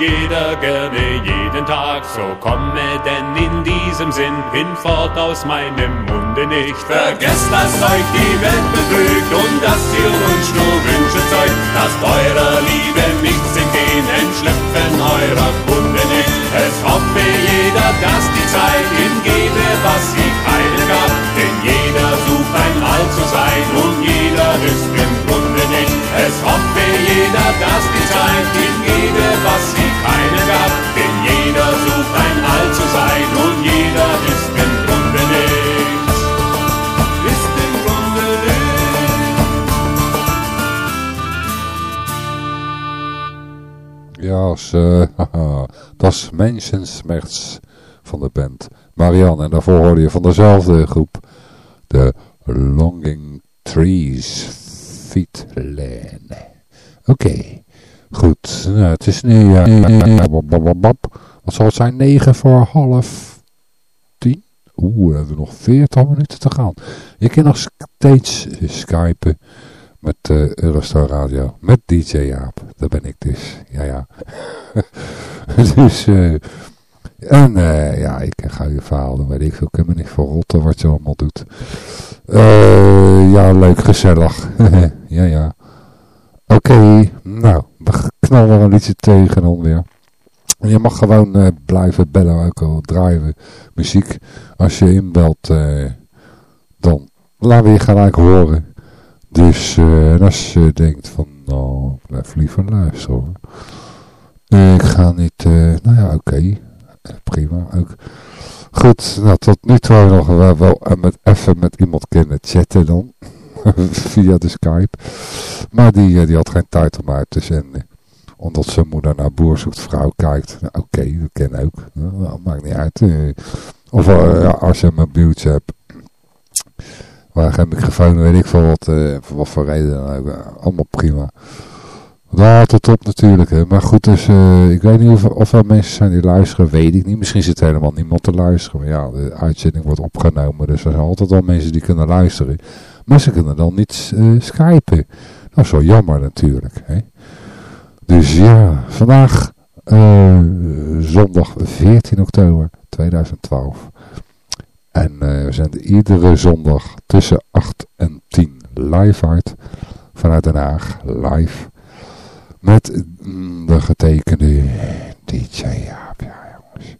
jeder gerne jeden Tag. So komme denn in diesem Sinn hinfort aus meinem Munde nicht. Vergesst, dass euch die Welt betrügt und dass ihr uns nur Wünsche zeugt, dass eurer Liebe nichts entgehen, entschlüpfen eurer Kunde nicht. Es hoffe jeder, dass die Zeit ihm gebe, was sie keine gab, denn jeder sucht ein All zu sein und jeder ist im Grunde nicht. Es hoffe jeder, dass die Zeit ihm gebe, was sie gab, denn jeder sucht ein All zu sein und jeder ist im Grunde nichts. Ist im Grunde. Ja, als, uh, *laughs* dat is Menschensmerz van de band Marianne. En daarvoor hoorde je van dezelfde groep de Longing Trees Feet Lane. Oké, goed. Nou, het is nu, uh, wat zal het zijn, 9 voor half 10? Oeh, we hebben nog 40 minuten te gaan. Je kan nog steeds skypen met uh, Eurostar Radio, met DJ Jaap. Daar ben ik dus, ja ja. *laughs* dus, uh, en ja, ik ga je verhaal doen, weet ik veel. Ik heb me niet voor rotten wat je allemaal doet. Ja, leuk, gezellig. *laughs* ja, ja. Oké, nou, we knallen er een liedje tegen dan weer. En je mag gewoon uh, blijven bellen, ook al draaien muziek. Als je inbelt, dan laten we je gelijk horen. Dus uh, als je denkt van, nou, blijf liever luisteren. Ik ga niet, uh, nou ja, oké. Prima, ook. Goed, nou tot nu toe nog wel, wel met, even met iemand kunnen chatten dan. *laughs* Via de Skype. Maar die, die had geen tijd om uit te zenden. Omdat zijn moeder naar Boer zoekt vrouw kijkt. Nou, oké, okay, dat ken ook. Nou, maakt niet uit. Uh, of ja, als je een mobieltje hebt. Waar geen microfoon, weet ik veel wat, voor wat voor reden. Allemaal prima. Daar tot op natuurlijk. Hè. Maar goed, dus ik weet niet of, of er mensen zijn die luisteren, weet ik niet. Misschien zit helemaal niemand te luisteren. Maar ja, de uitzending wordt opgenomen. Dus er zijn altijd wel mensen die kunnen luisteren. Maar ze kunnen dan niet uh, skypen. Is wel jammer natuurlijk. Hè. Dus ja, vandaag uh, zondag 14 oktober 2012. En uh, we zijn iedere zondag tussen 8 en 10 live uit. Vanuit Den Haag, live. Met mm, de getekende DJ. Ja jongens.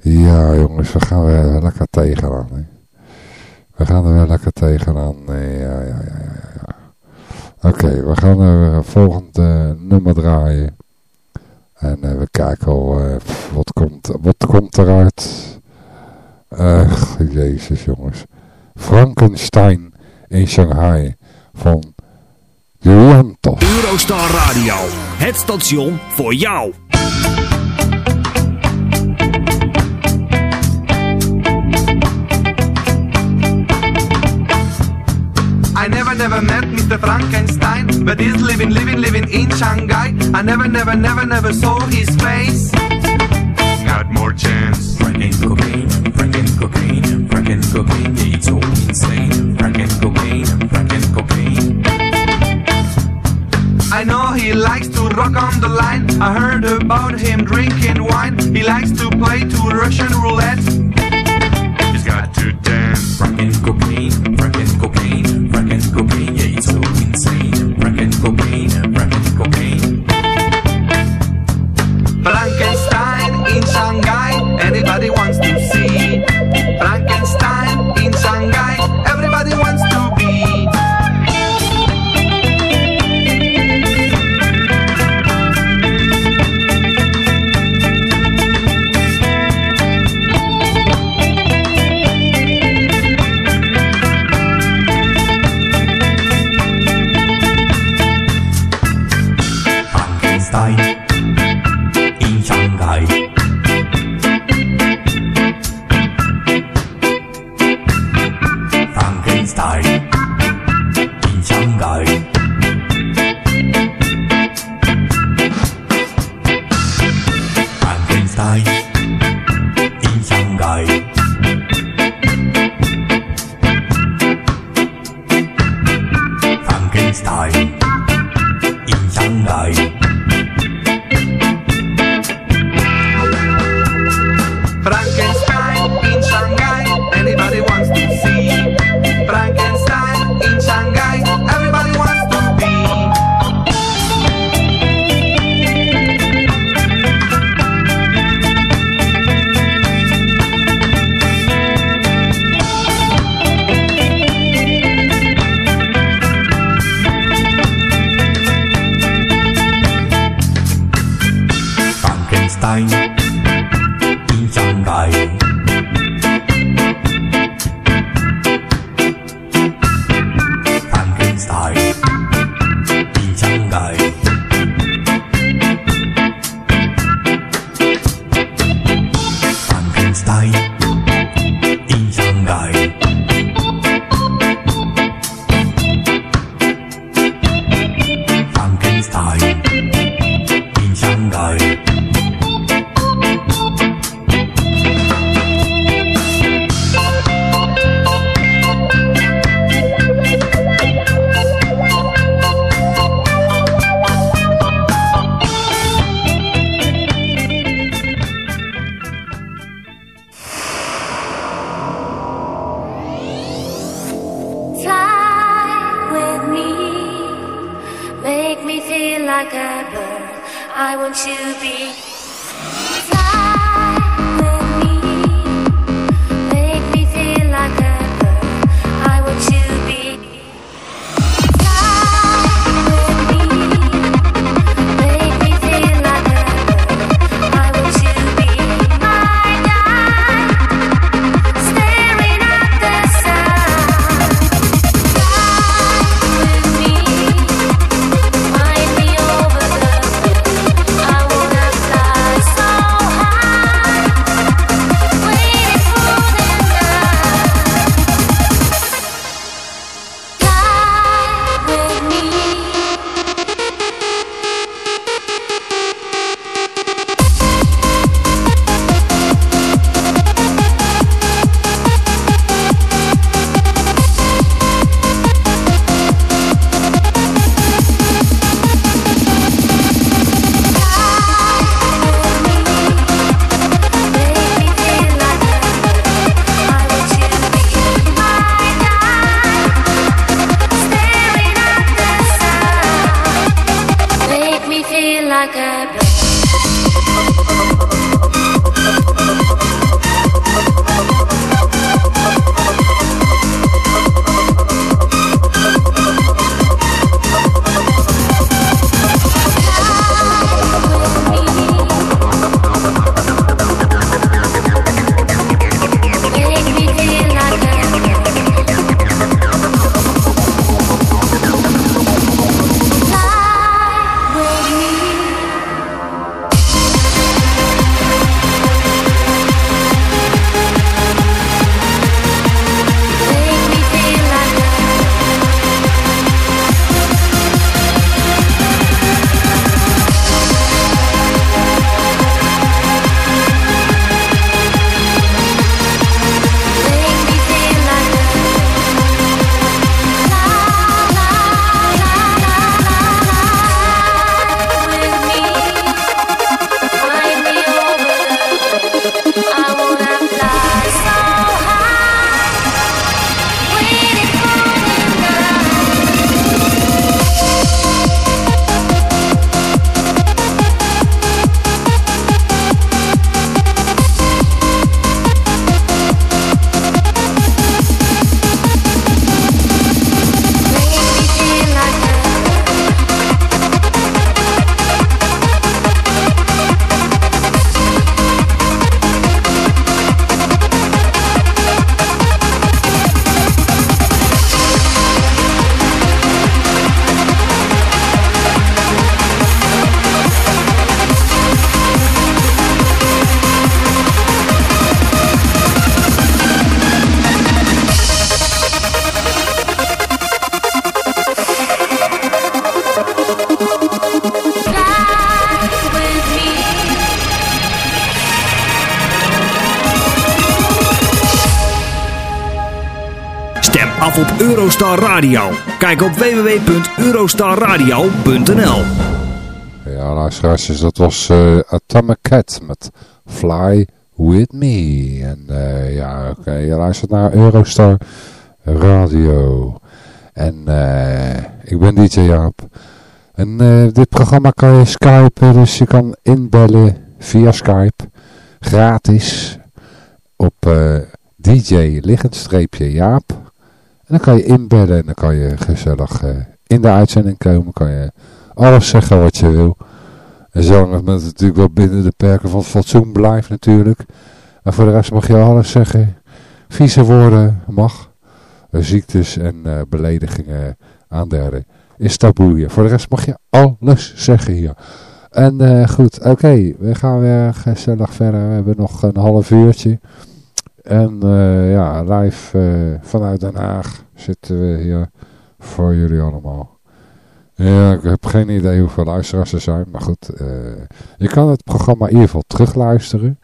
Ja jongens, we gaan er lekker tegenaan. Hè. We gaan er wel lekker tegenaan. Nee, ja, ja, ja, ja. Oké, we gaan er uh, volgende nummer draaien. En uh, we kijken al wat, komt, wat komt eruit. Uh, jezus jongens. Frankenstein in Shanghai van Juliantos. Eurostar Radio, het station voor jou. Never, never met Mr. Frankenstein, but he's living, living, living in Shanghai. I never, never, never, never saw his face. Got more chance. Franken cocaine, franken cocaine, franken cocaine, yeah, it's all insane. Franken cocaine, franken cocaine. I know he likes to rock on the line. I heard about him drinking wine. He likes to play to Russian roulette. To dance. Franken cocaine, franken cocaine, franken cocaine, yeah, it's all insane. Franken cocaine, franken cocaine. Frankenstein in Shanghai, anybody wants to op Eurostar Radio. Kijk op www.eurostarradio.nl Ja, luisteraars, dat was eh, Atomic Cat met Fly With Me. En eh, ja, oké, je luistert naar Eurostar Radio. En eh, ik ben DJ Jaap. En dit programma kan je skypen, dus je kan inbellen via Skype. Gratis. Op eh, DJ liggend-streepje Jaap. En dan kan je inbellen en dan kan je gezellig eh, in de uitzending komen. Kan je alles zeggen wat je wil. En zolang het natuurlijk wel binnen de perken van het fatsoen blijft natuurlijk. Maar voor de rest mag je alles zeggen. Vieze woorden mag. Eh, Ziektes en eh, beledigingen aan derden. Is taboe hier. Voor de rest mag je alles zeggen hier. En goed, oké. we gaan weer gezellig verder. We hebben nog een half uurtje. En eh, ja, live eh, vanuit Den Haag zitten we hier voor jullie allemaal. Ja, ik heb geen idee hoeveel luisteraars er zijn, maar goed. eh, je kan het programma in ieder geval terugluisteren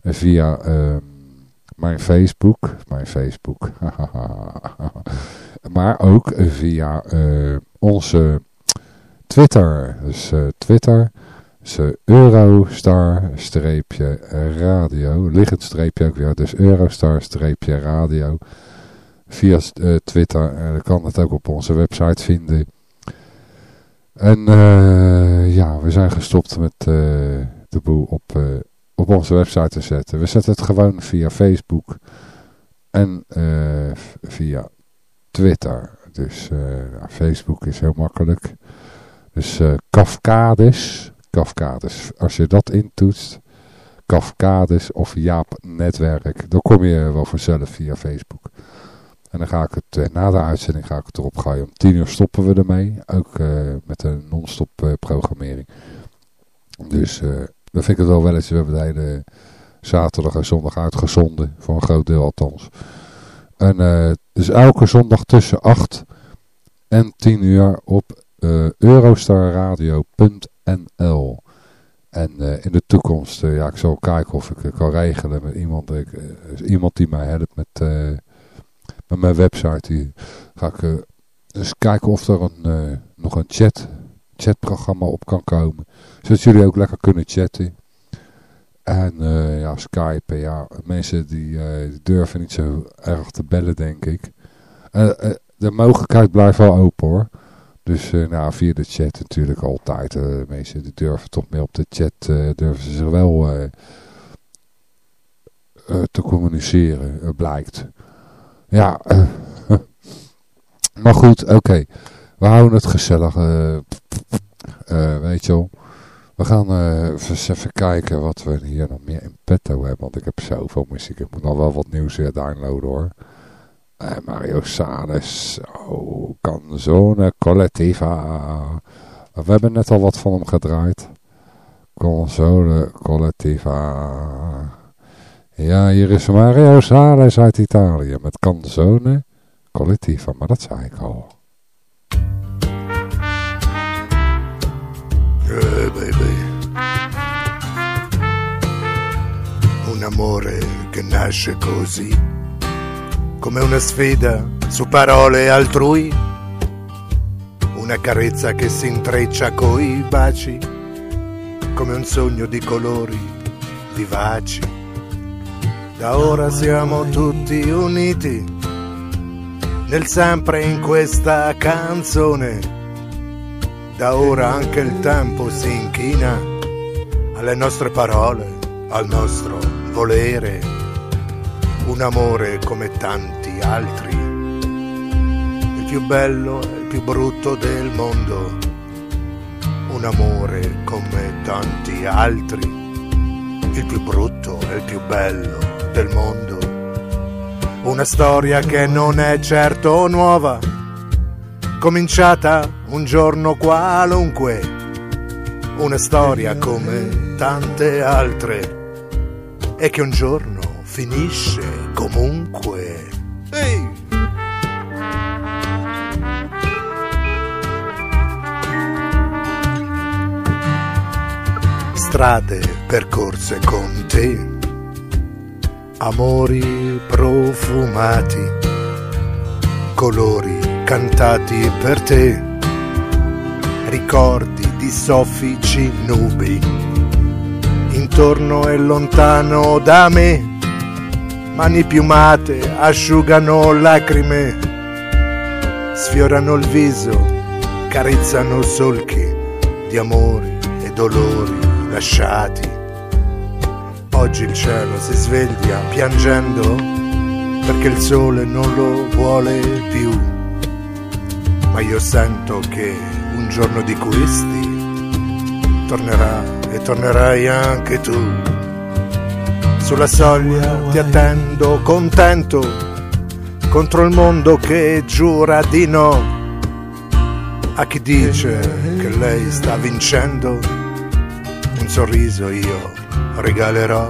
eh, via ehm, mijn Facebook. Mijn Facebook. *laughs* maar ook eh, via eh, onze Twitter. Dus eh, Twitter eh, Eurostar-radio. Liggend streepje ook weer. Dus Eurostar-radio. Via eh, Twitter. En je kan het ook op onze website vinden. En eh, ja, we zijn gestopt met eh, de boel op, eh, op onze website te zetten. We zetten het gewoon via Facebook en eh, via Twitter. Dus eh, nou, Facebook is heel makkelijk. Dus eh Kafkades, Kafkades, als je dat intoetst, Kafkades of Jaap Netwerk, dan kom je wel vanzelf via Facebook. En dan ga ik het, eh, na de uitzending ga ik erop gooien. Om tien uur stoppen we ermee. Ook eh, met een non-stop eh, programmering. Dus eh, dan vind ik het wel wel eens. We hebben de zaterdag en zondag uitgezonden. Voor een groot deel althans. En dus elke zondag tussen 8 en 10 uur op eh, eurostarradio.nl En eh, in de toekomst, eh, ja, ik zal kijken of ik het kan regelen met iemand. Ik, iemand die mij helpt met, met mijn website. Die ga ik dus kijken of er een, nog een chat, chatprogramma op kan komen. Zodat jullie ook lekker kunnen chatten. En ja, Skype, ja, mensen die, die durven niet zo erg te bellen, denk ik. De mogelijkheid blijft wel open hoor. Dus eh, nou, via de chat natuurlijk altijd. eh, mensen die durven toch meer op de chat, eh, durven ze zich wel te communiceren, blijkt. Ja, *laughs* maar goed, oké. We houden het gezellig, weet je wel. We gaan eens even kijken wat we hier nog meer in petto hebben. Want ik heb zoveel muziek. Ik moet nog wel wat nieuws weer downloaden hoor. Eh, Mario Sales. Oh, Canzone Collettiva. We hebben net al wat van hem gedraaid. Console Collettiva. Ja, hier is Mario Sales uit Italië. Met Canzone Collettiva. Maar dat zei ik al. Eh, baby. Un amore che nasce così, come una sfida su parole altrui, una carezza che si intreccia coi baci, come un sogno di colori vivaci. Da ora siamo tutti uniti, nel sempre in questa canzone. Da ora anche il tempo si inchina alle nostre parole, al nostro volere. Un amore come tanti altri. Il più bello e il più brutto del mondo. Un amore come tanti altri. Il più brutto e il più bello del mondo. Una storia che non è certo nuova cominciata un giorno qualunque, una storia come tante altre, e che un giorno finisce comunque. Ehi! Strade percorse con te, amori profumati. Colori cantati per te, ricordi di soffici nubi, intorno e lontano da me, mani piumate asciugano lacrime, sfiorano il viso, carezzano solchi di amori e dolori lasciati. Oggi il cielo si sveglia piangendo perché il sole non lo vuole più. Ma io sento che un giorno di questi tornerà e tornerai anche tu. Sulla soglia ti attendo contento contro il mondo che giura di no. A chi dice che lei sta vincendo, un sorriso io regalerò.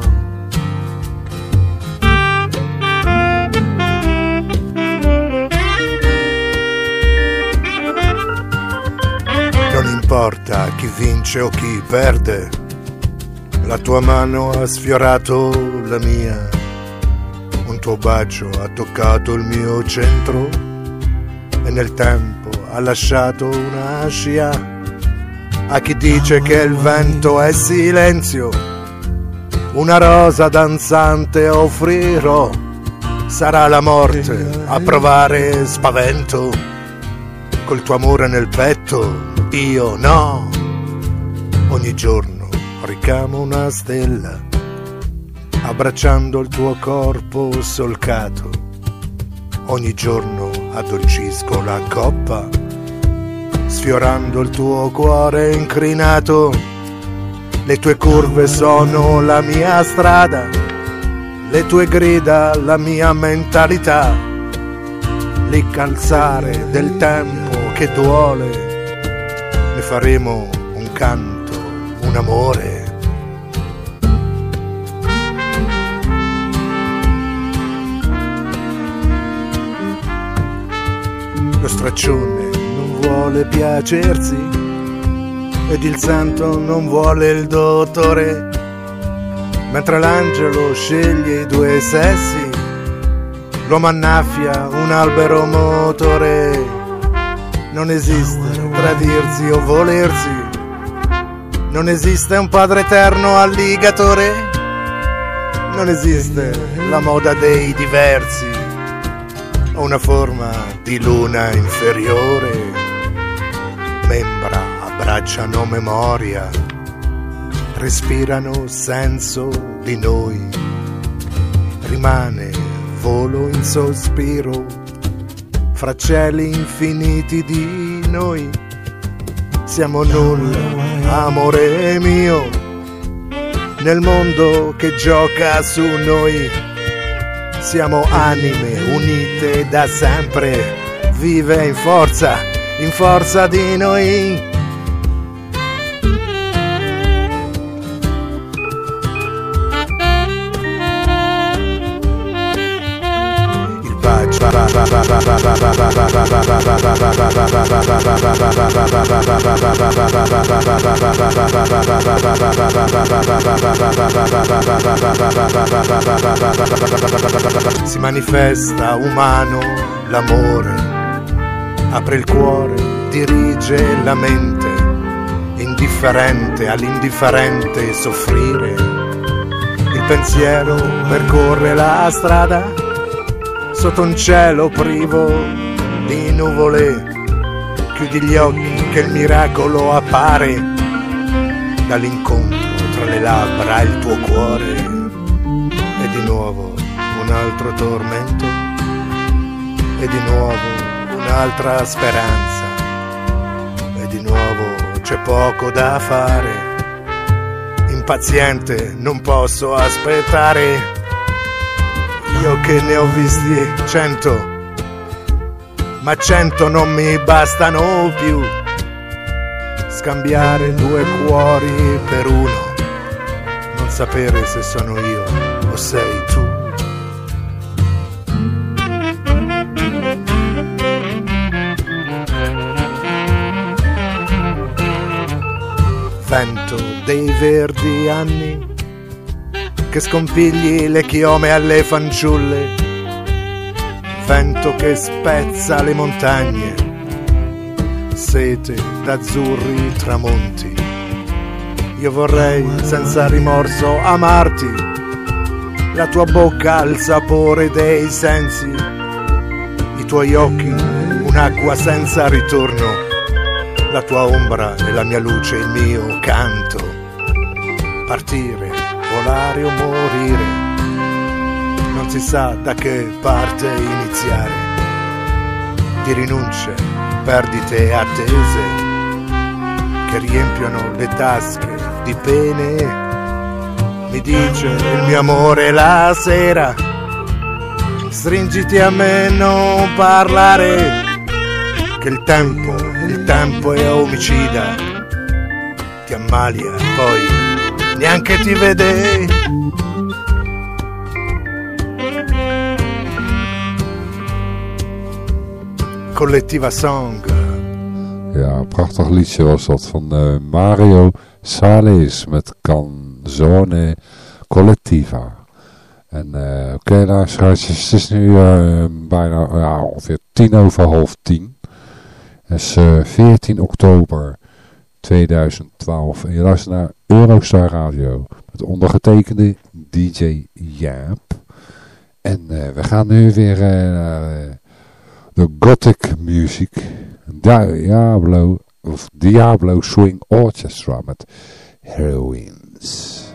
Non importa chi vince o chi perde, la tua mano ha sfiorato la mia, un tuo bacio ha toccato il mio centro e nel tempo ha lasciato una scia. A chi dice che il vento è silenzio, una rosa danzante offrirò, sarà la morte a provare spavento, col tuo amore nel petto, io no. Ogni giorno ricamo una stella, abbracciando il tuo corpo solcato. Ogni giorno addolcisco la coppa, sfiorando il tuo cuore incrinato. Le tue curve sono la mia strada, le tue grida la mia mentalità. Lì calzare del tempo che duole, ne faremo un canto, un amore. Lo straccione non vuole piacersi ed il santo non vuole il dottore, mentre l'angelo sceglie i due sessi, l'uomo annaffia un albero motore. Non esiste tradirsi o volersi, non esiste un padre eterno alligatore, non esiste la moda dei diversi. O una forma di luna inferiore. Membra abbracciano memoria, respirano senso di noi, rimane volo in sospiro. Fra cieli infiniti di noi. Siamo nulla, amore mio, nel mondo che gioca su noi. Siamo anime unite da sempre, vive in forza, in forza di noi. Si manifesta umano l'amore, apre il cuore, dirige la mente, indifferente all'indifferente soffrire. Il pensiero percorre la strada sotto un cielo privo di nuvole. Chiudi gli occhi che il miracolo appare dall'incontro tra le labbra e il tuo cuore. E di nuovo un altro tormento e di nuovo un'altra speranza e di nuovo c'è poco da fare. Impaziente, non posso aspettare. Io che ne ho visti cento, ma cento non mi bastano più. Scambiare due cuori per uno, non sapere se sono io o sei tu. Vento dei verdi anni che scompigli le chiome alle fanciulle. vento che spezza le montagne, sete d'azzurri tramonti. Io vorrei senza rimorso amarti, la tua bocca ha il sapore dei sensi, i tuoi occhi un'acqua senza ritorno, la tua ombra è la mia luce, il mio canto. Partire, volare o morire, non si sa da che parte iniziare. Di rinunce, perdite attese che riempiono le tasche di pene. Mi dice il mio amore la sera, stringiti a me, non parlare, che il tempo, il tempo è omicida, ti ammalia, poi neanche ti vede. Collettiva Song. Ja, prachtig liedje was dat van eh, Mario Sales met Canzone Collettiva. En eh, oké luisteraars, het is nu eh, bijna ja, ongeveer tien over half tien. Het is eh, 14 oktober 2012 en je luistert naar Eurostar Radio met ondergetekende DJ Jaap. En eh, we gaan nu weer eh, naar eh, de gothic music. Diablo, of Diablo Swing Orchestra met Heroines.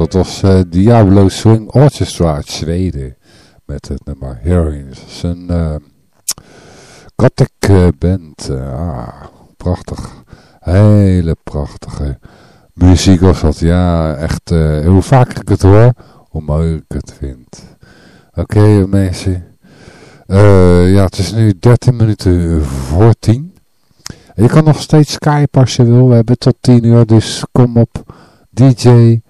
Dat was eh, Diablo Swing Orchestra uit Zweden. Met het nummer Heroines. Dat is een uh, gothic eh, band. ah, prachtig. Hele prachtige muziek was dat. Ja, echt. hoe vaker ik het hoor, hoe mooier ik het vind. Oké mensen. Eh, ja, het is nu 13 minuten voor 10. Je kan nog steeds Skype als je wil. We hebben tot 10 uur, dus kom op DJ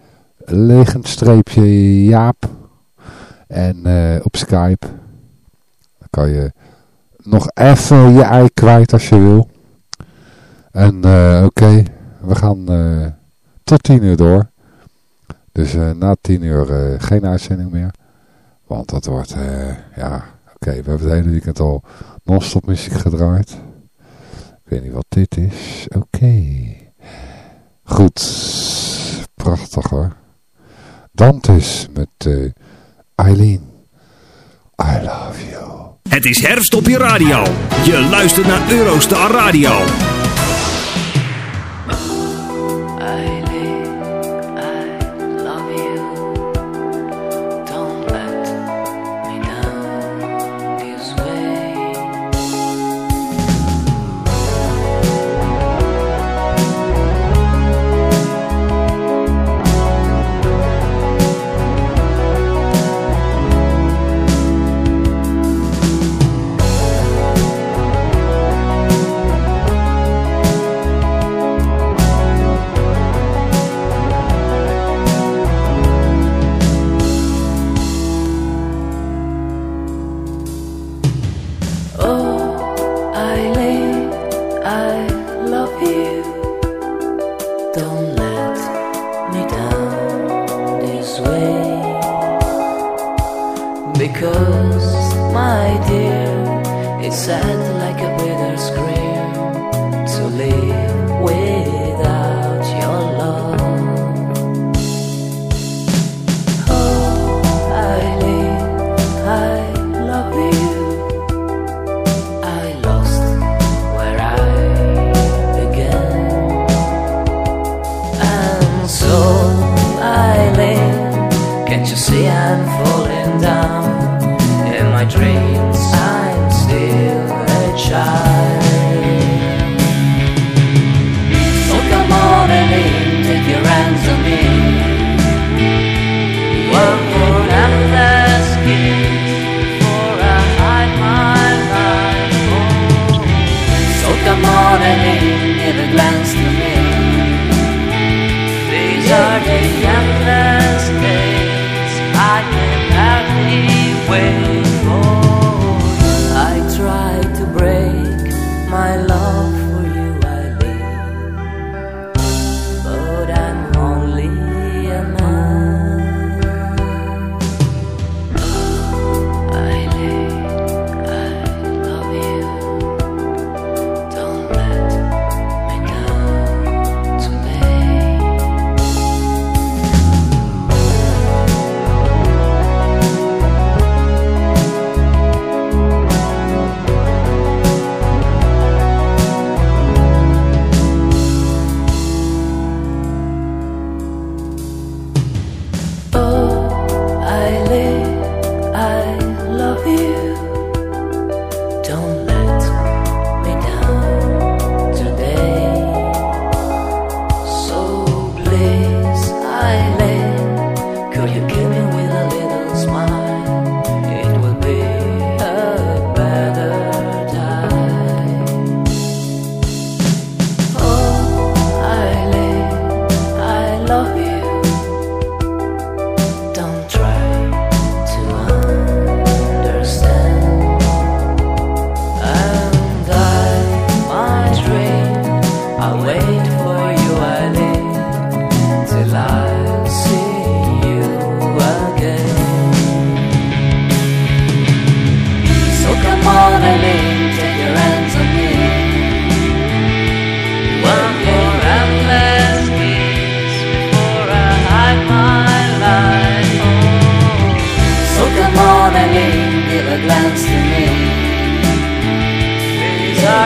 legendstreepje Jaap. En eh, op Skype. Dan kan je nog even je ei kwijt als je wil. En eh, oké, we gaan eh, tot 10 uur door. Dus na 10 uur geen uitzending meer. Want dat wordt, ja, oké, we hebben het hele weekend al non-stop muziek gedraaid. Ik weet niet wat dit is. Oké. Goed. Prachtig hoor. Dantes met eh, Eileen. I love you. Het is herfst op je radio. Je luistert naar Eurostar Radio. Sad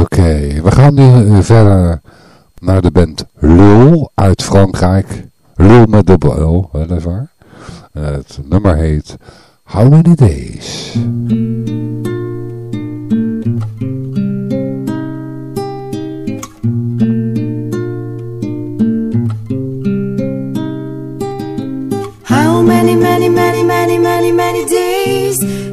Oké, we gaan nu eh, verder naar de band Lul uit Frankrijk. Lul met dubbel L, weliswaar. En het nummer heet How Many Days. How many, many, many, many, many, many days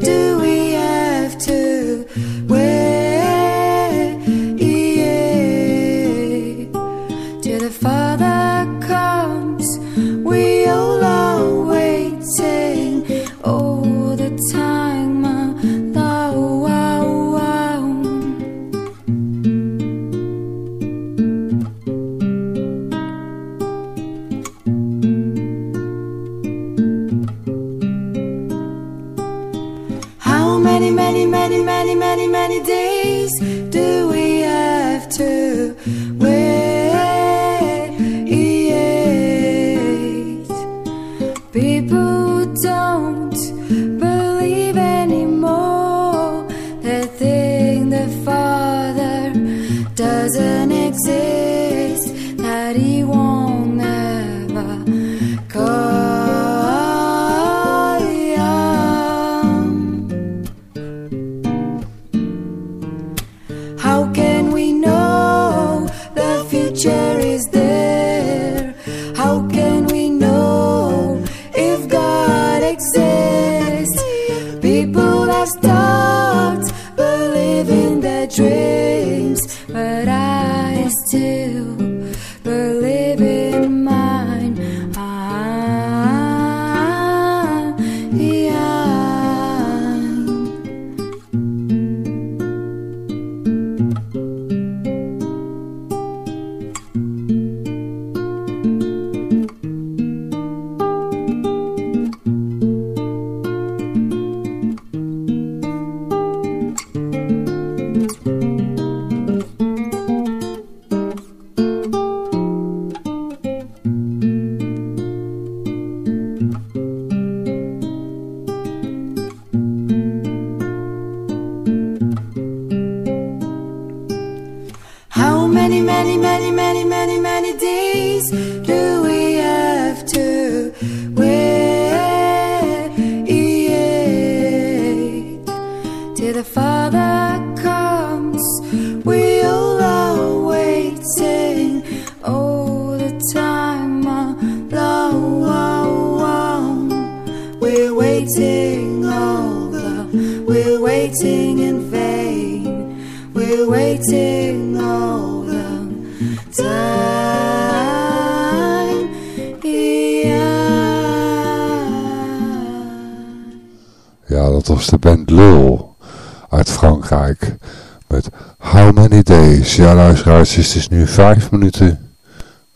Luisteraars, het is nu vijf minuten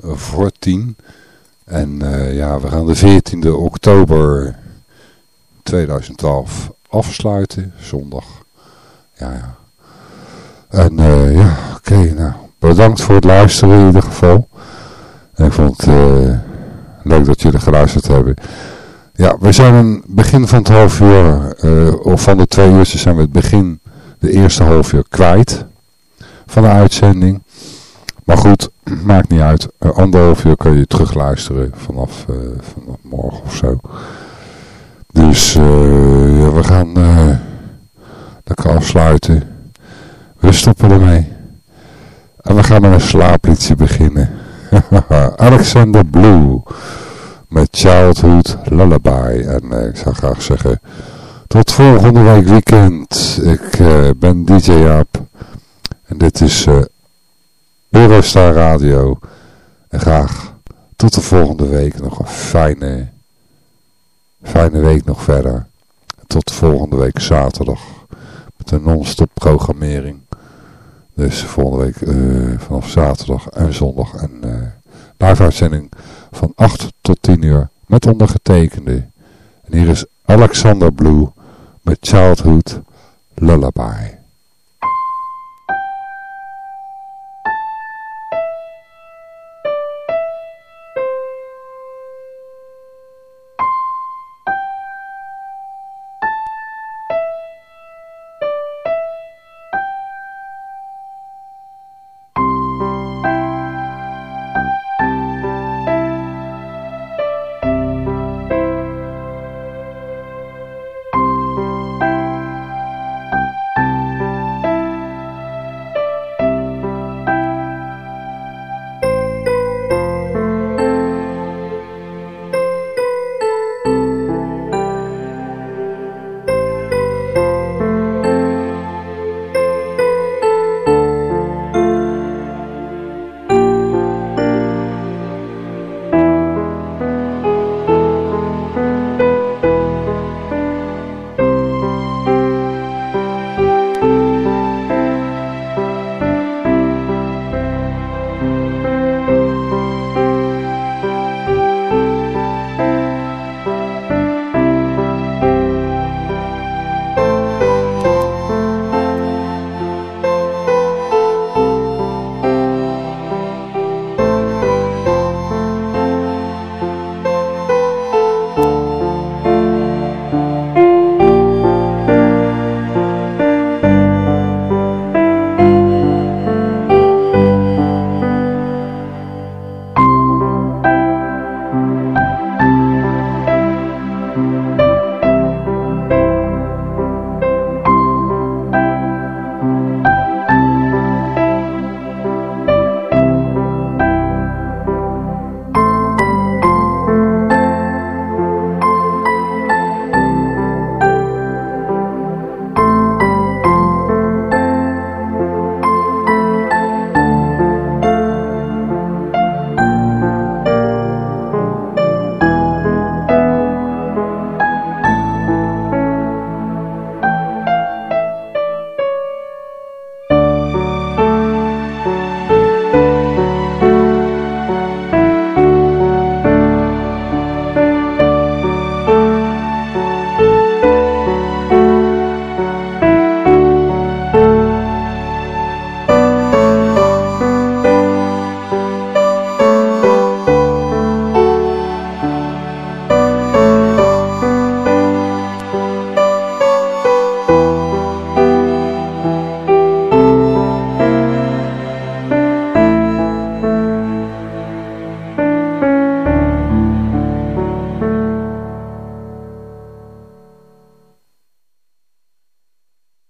voor tien. En eh, ja, we gaan de 14e oktober 2012 afsluiten. Zondag. Ja, ja. En eh, ja, oké, nou. Bedankt voor het luisteren in ieder geval. Ik vond het eh, leuk dat jullie geluisterd hebben. Ja, we zijn een begin van het half uur, of van de twee uur zijn we het begin, de eerste half uur kwijt van de uitzending. Maar goed, maakt niet uit. Een anderhalf uur kun je terugluisteren vanaf, eh, vanaf morgen of zo. Dus eh, ja, we gaan eh, lekker afsluiten. We stoppen ermee. En we gaan met een slaapliedje beginnen. *laughs* Alexander Blue met Childhood Lullaby. En ik zou graag zeggen, tot volgende week weekend. Ik ben DJ Jaap. En dit is eh, Eurostar Radio. En graag tot de volgende week. Nog een fijne, fijne week nog verder. Tot volgende week zaterdag. Met een non-stop programmering. Dus volgende week eh, vanaf zaterdag en zondag. En uh, live uitzending van 8 tot 10 uur. Met ondergetekende. En hier is Alexander Blue met Childhood Lullaby.